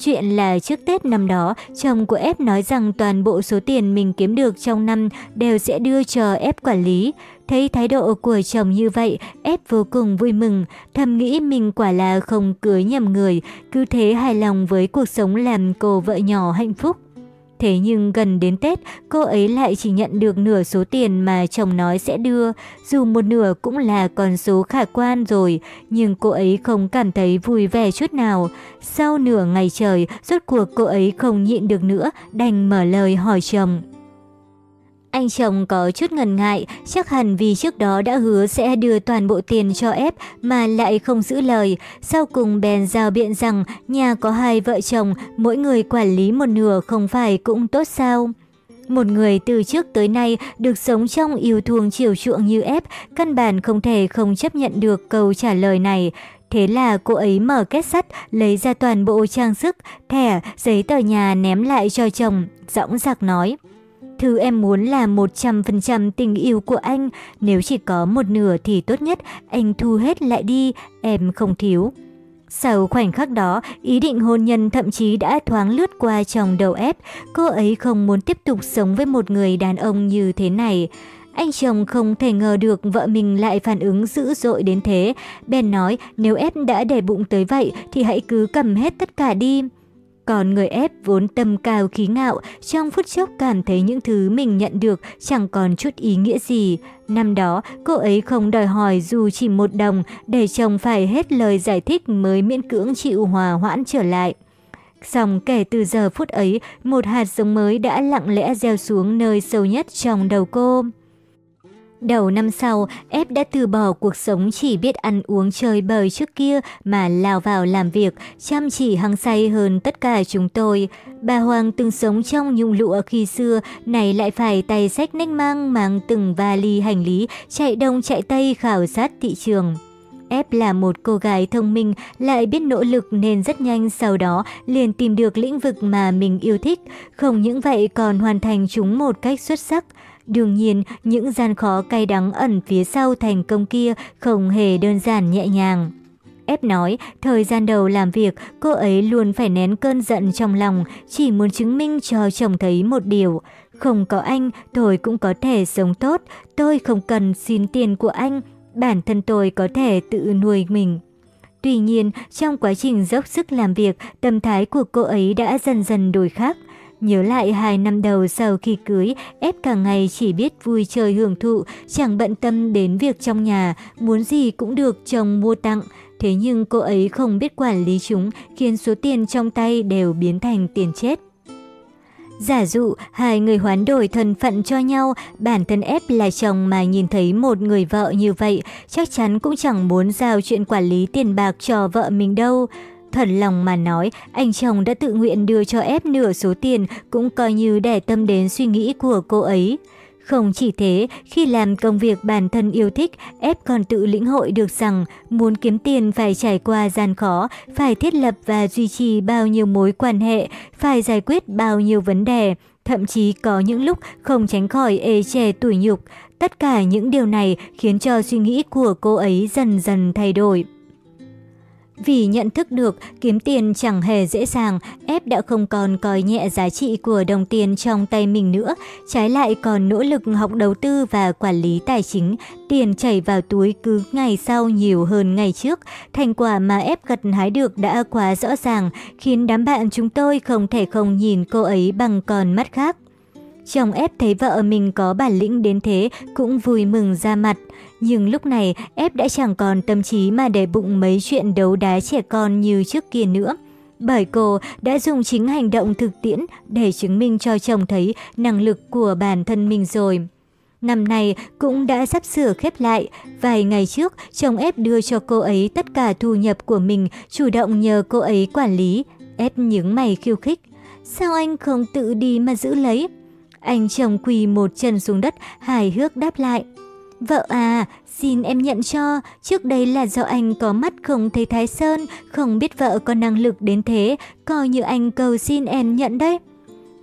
Chuyện là trước Tết năm đó, chồng của ép nói rằng toàn bộ số tiền mình kiếm được trong năm đều sẽ đưa cho ép quản lý. Thấy thái độ của chồng như vậy, ép vô cùng vui mừng, thầm nghĩ mình quả là không cưới nhầm người, cứ thế hài lòng với cuộc sống làm cô vợ nhỏ hạnh phúc. Thế nhưng gần đến Tết, cô ấy lại chỉ nhận được nửa số tiền mà chồng nói sẽ đưa. Dù một nửa cũng là con số khả quan rồi, nhưng cô ấy không cảm thấy vui vẻ chút nào. Sau nửa ngày trời, rốt cuộc cô ấy không nhịn được nữa, đành mở lời hỏi chồng. Anh chồng có chút ngần ngại, chắc hẳn vì trước đó đã hứa sẽ đưa toàn bộ tiền cho ép mà lại không giữ lời. Sau cùng bèn giao biện rằng nhà có hai vợ chồng, mỗi người quản lý một nửa không phải cũng tốt sao. Một người từ trước tới nay được sống trong yêu thương chiều chuộng như ép, căn bản không thể không chấp nhận được câu trả lời này. Thế là cô ấy mở kết sắt, lấy ra toàn bộ trang sức, thẻ, giấy tờ nhà ném lại cho chồng, dõng dạc nói. Thứ em muốn là 100% tình yêu của anh, nếu chỉ có một nửa thì tốt nhất anh thu hết lại đi, em không thiếu. Sau khoảnh khắc đó, ý định hôn nhân thậm chí đã thoáng lướt qua trong đầu ép, cô ấy không muốn tiếp tục sống với một người đàn ông như thế này. Anh chồng không thể ngờ được vợ mình lại phản ứng dữ dội đến thế. Ben nói nếu ép đã để bụng tới vậy thì hãy cứ cầm hết tất cả đi. Còn người ép vốn tâm cao khí ngạo, trong phút chốc cảm thấy những thứ mình nhận được chẳng còn chút ý nghĩa gì. Năm đó, cô ấy không đòi hỏi dù chỉ một đồng, để chồng phải hết lời giải thích mới miễn cưỡng chịu hòa hoãn trở lại. Xong kể từ giờ phút ấy, một hạt giống mới đã lặng lẽ gieo xuống nơi sâu nhất trong đầu cô. Đầu năm sau, ép đã từ bỏ cuộc sống chỉ biết ăn uống chơi bời trước kia mà lao vào làm việc, chăm chỉ hăng say hơn tất cả chúng tôi. Bà Hoàng từng sống trong nhung lụa khi xưa, này lại phải tay sách nách mang mang từng vali hành lý, chạy đông chạy tây khảo sát thị trường. Ép là một cô gái thông minh, lại biết nỗ lực nên rất nhanh sau đó liền tìm được lĩnh vực mà mình yêu thích, không những vậy còn hoàn thành chúng một cách xuất sắc. Đương nhiên, những gian khó cay đắng ẩn phía sau thành công kia không hề đơn giản nhẹ nhàng. Ép nói, thời gian đầu làm việc, cô ấy luôn phải nén cơn giận trong lòng, chỉ muốn chứng minh cho chồng thấy một điều. Không có anh, tôi cũng có thể sống tốt, tôi không cần xin tiền của anh, bản thân tôi có thể tự nuôi mình. Tuy nhiên, trong quá trình dốc sức làm việc, tâm thái của cô ấy đã dần dần đổi khác. Nhớ lại hai năm đầu sau khi cưới, ép cả ngày chỉ biết vui chơi hưởng thụ, chẳng bận tâm đến việc trong nhà, muốn gì cũng được chồng mua tặng. Thế nhưng cô ấy không biết quản lý chúng, khiến số tiền trong tay đều biến thành tiền chết. Giả dụ, hai người hoán đổi thân phận cho nhau, bản thân ép là chồng mà nhìn thấy một người vợ như vậy, chắc chắn cũng chẳng muốn giao chuyện quản lý tiền bạc cho vợ mình đâu. Thật lòng mà nói, anh chồng đã tự nguyện đưa cho ép nửa số tiền cũng coi như để tâm đến suy nghĩ của cô ấy. Không chỉ thế, khi làm công việc bản thân yêu thích, ép còn tự lĩnh hội được rằng muốn kiếm tiền phải trải qua gian khó, phải thiết lập và duy trì bao nhiêu mối quan hệ, phải giải quyết bao nhiêu vấn đề, thậm chí có những lúc không tránh khỏi ê chề tủi nhục. Tất cả những điều này khiến cho suy nghĩ của cô ấy dần dần thay đổi. Vì nhận thức được kiếm tiền chẳng hề dễ dàng, ép đã không còn coi nhẹ giá trị của đồng tiền trong tay mình nữa, trái lại còn nỗ lực học đầu tư và quản lý tài chính, tiền chảy vào túi cứ ngày sau nhiều hơn ngày trước. Thành quả mà ép gặt hái được đã quá rõ ràng, khiến đám bạn chúng tôi không thể không nhìn cô ấy bằng con mắt khác. Chồng ép thấy vợ mình có bản lĩnh đến thế cũng vui mừng ra mặt. Nhưng lúc này ép đã chẳng còn tâm trí mà để bụng mấy chuyện đấu đá trẻ con như trước kia nữa. Bởi cô đã dùng chính hành động thực tiễn để chứng minh cho chồng thấy năng lực của bản thân mình rồi. Năm nay cũng đã sắp sửa khép lại. Vài ngày trước, chồng ép đưa cho cô ấy tất cả thu nhập của mình, chủ động nhờ cô ấy quản lý. Ép nhướng mày khiêu khích. Sao anh không tự đi mà giữ lấy? Anh chồng quỳ một chân xuống đất, hài hước đáp lại. Vợ à, xin em nhận cho, trước đây là do anh có mắt không thấy Thái Sơn, không biết vợ có năng lực đến thế, coi như anh cầu xin em nhận đấy.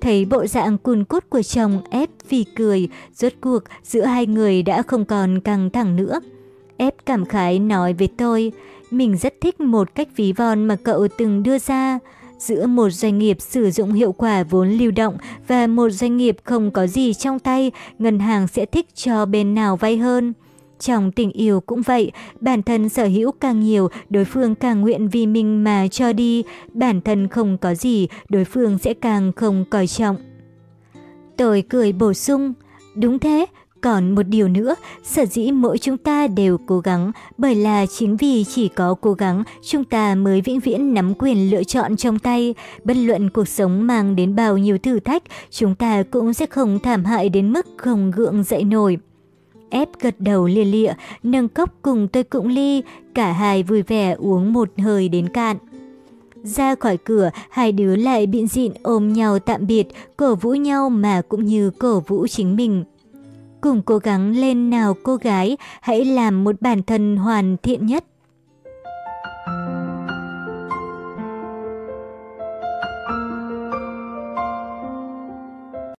Thấy bộ dạng cùn cút của chồng ép vì cười, rốt cuộc giữa hai người đã không còn căng thẳng nữa. Ép cảm khái nói với tôi, mình rất thích một cách ví von mà cậu từng đưa ra giữa một doanh nghiệp sử dụng hiệu quả vốn lưu động và một doanh nghiệp không có gì trong tay, ngân hàng sẽ thích cho bên nào vay hơn. Trong tình yêu cũng vậy, bản thân sở hữu càng nhiều, đối phương càng nguyện vì mình mà cho đi, bản thân không có gì, đối phương sẽ càng không coi trọng. Tôi cười bổ sung, đúng thế, còn một điều nữa, sở dĩ mỗi chúng ta đều cố gắng, bởi là chính vì chỉ có cố gắng, chúng ta mới vĩnh viễn nắm quyền lựa chọn trong tay. Bất luận cuộc sống mang đến bao nhiêu thử thách, chúng ta cũng sẽ không thảm hại đến mức không gượng dậy nổi. Ép gật đầu lia lịa, nâng cốc cùng tôi cũng ly, cả hai vui vẻ uống một hơi đến cạn. Ra khỏi cửa, hai đứa lại biện dịn ôm nhau tạm biệt, cổ vũ nhau mà cũng như cổ vũ chính mình. Cùng cố gắng lên nào cô gái, hãy làm một bản thân hoàn thiện nhất.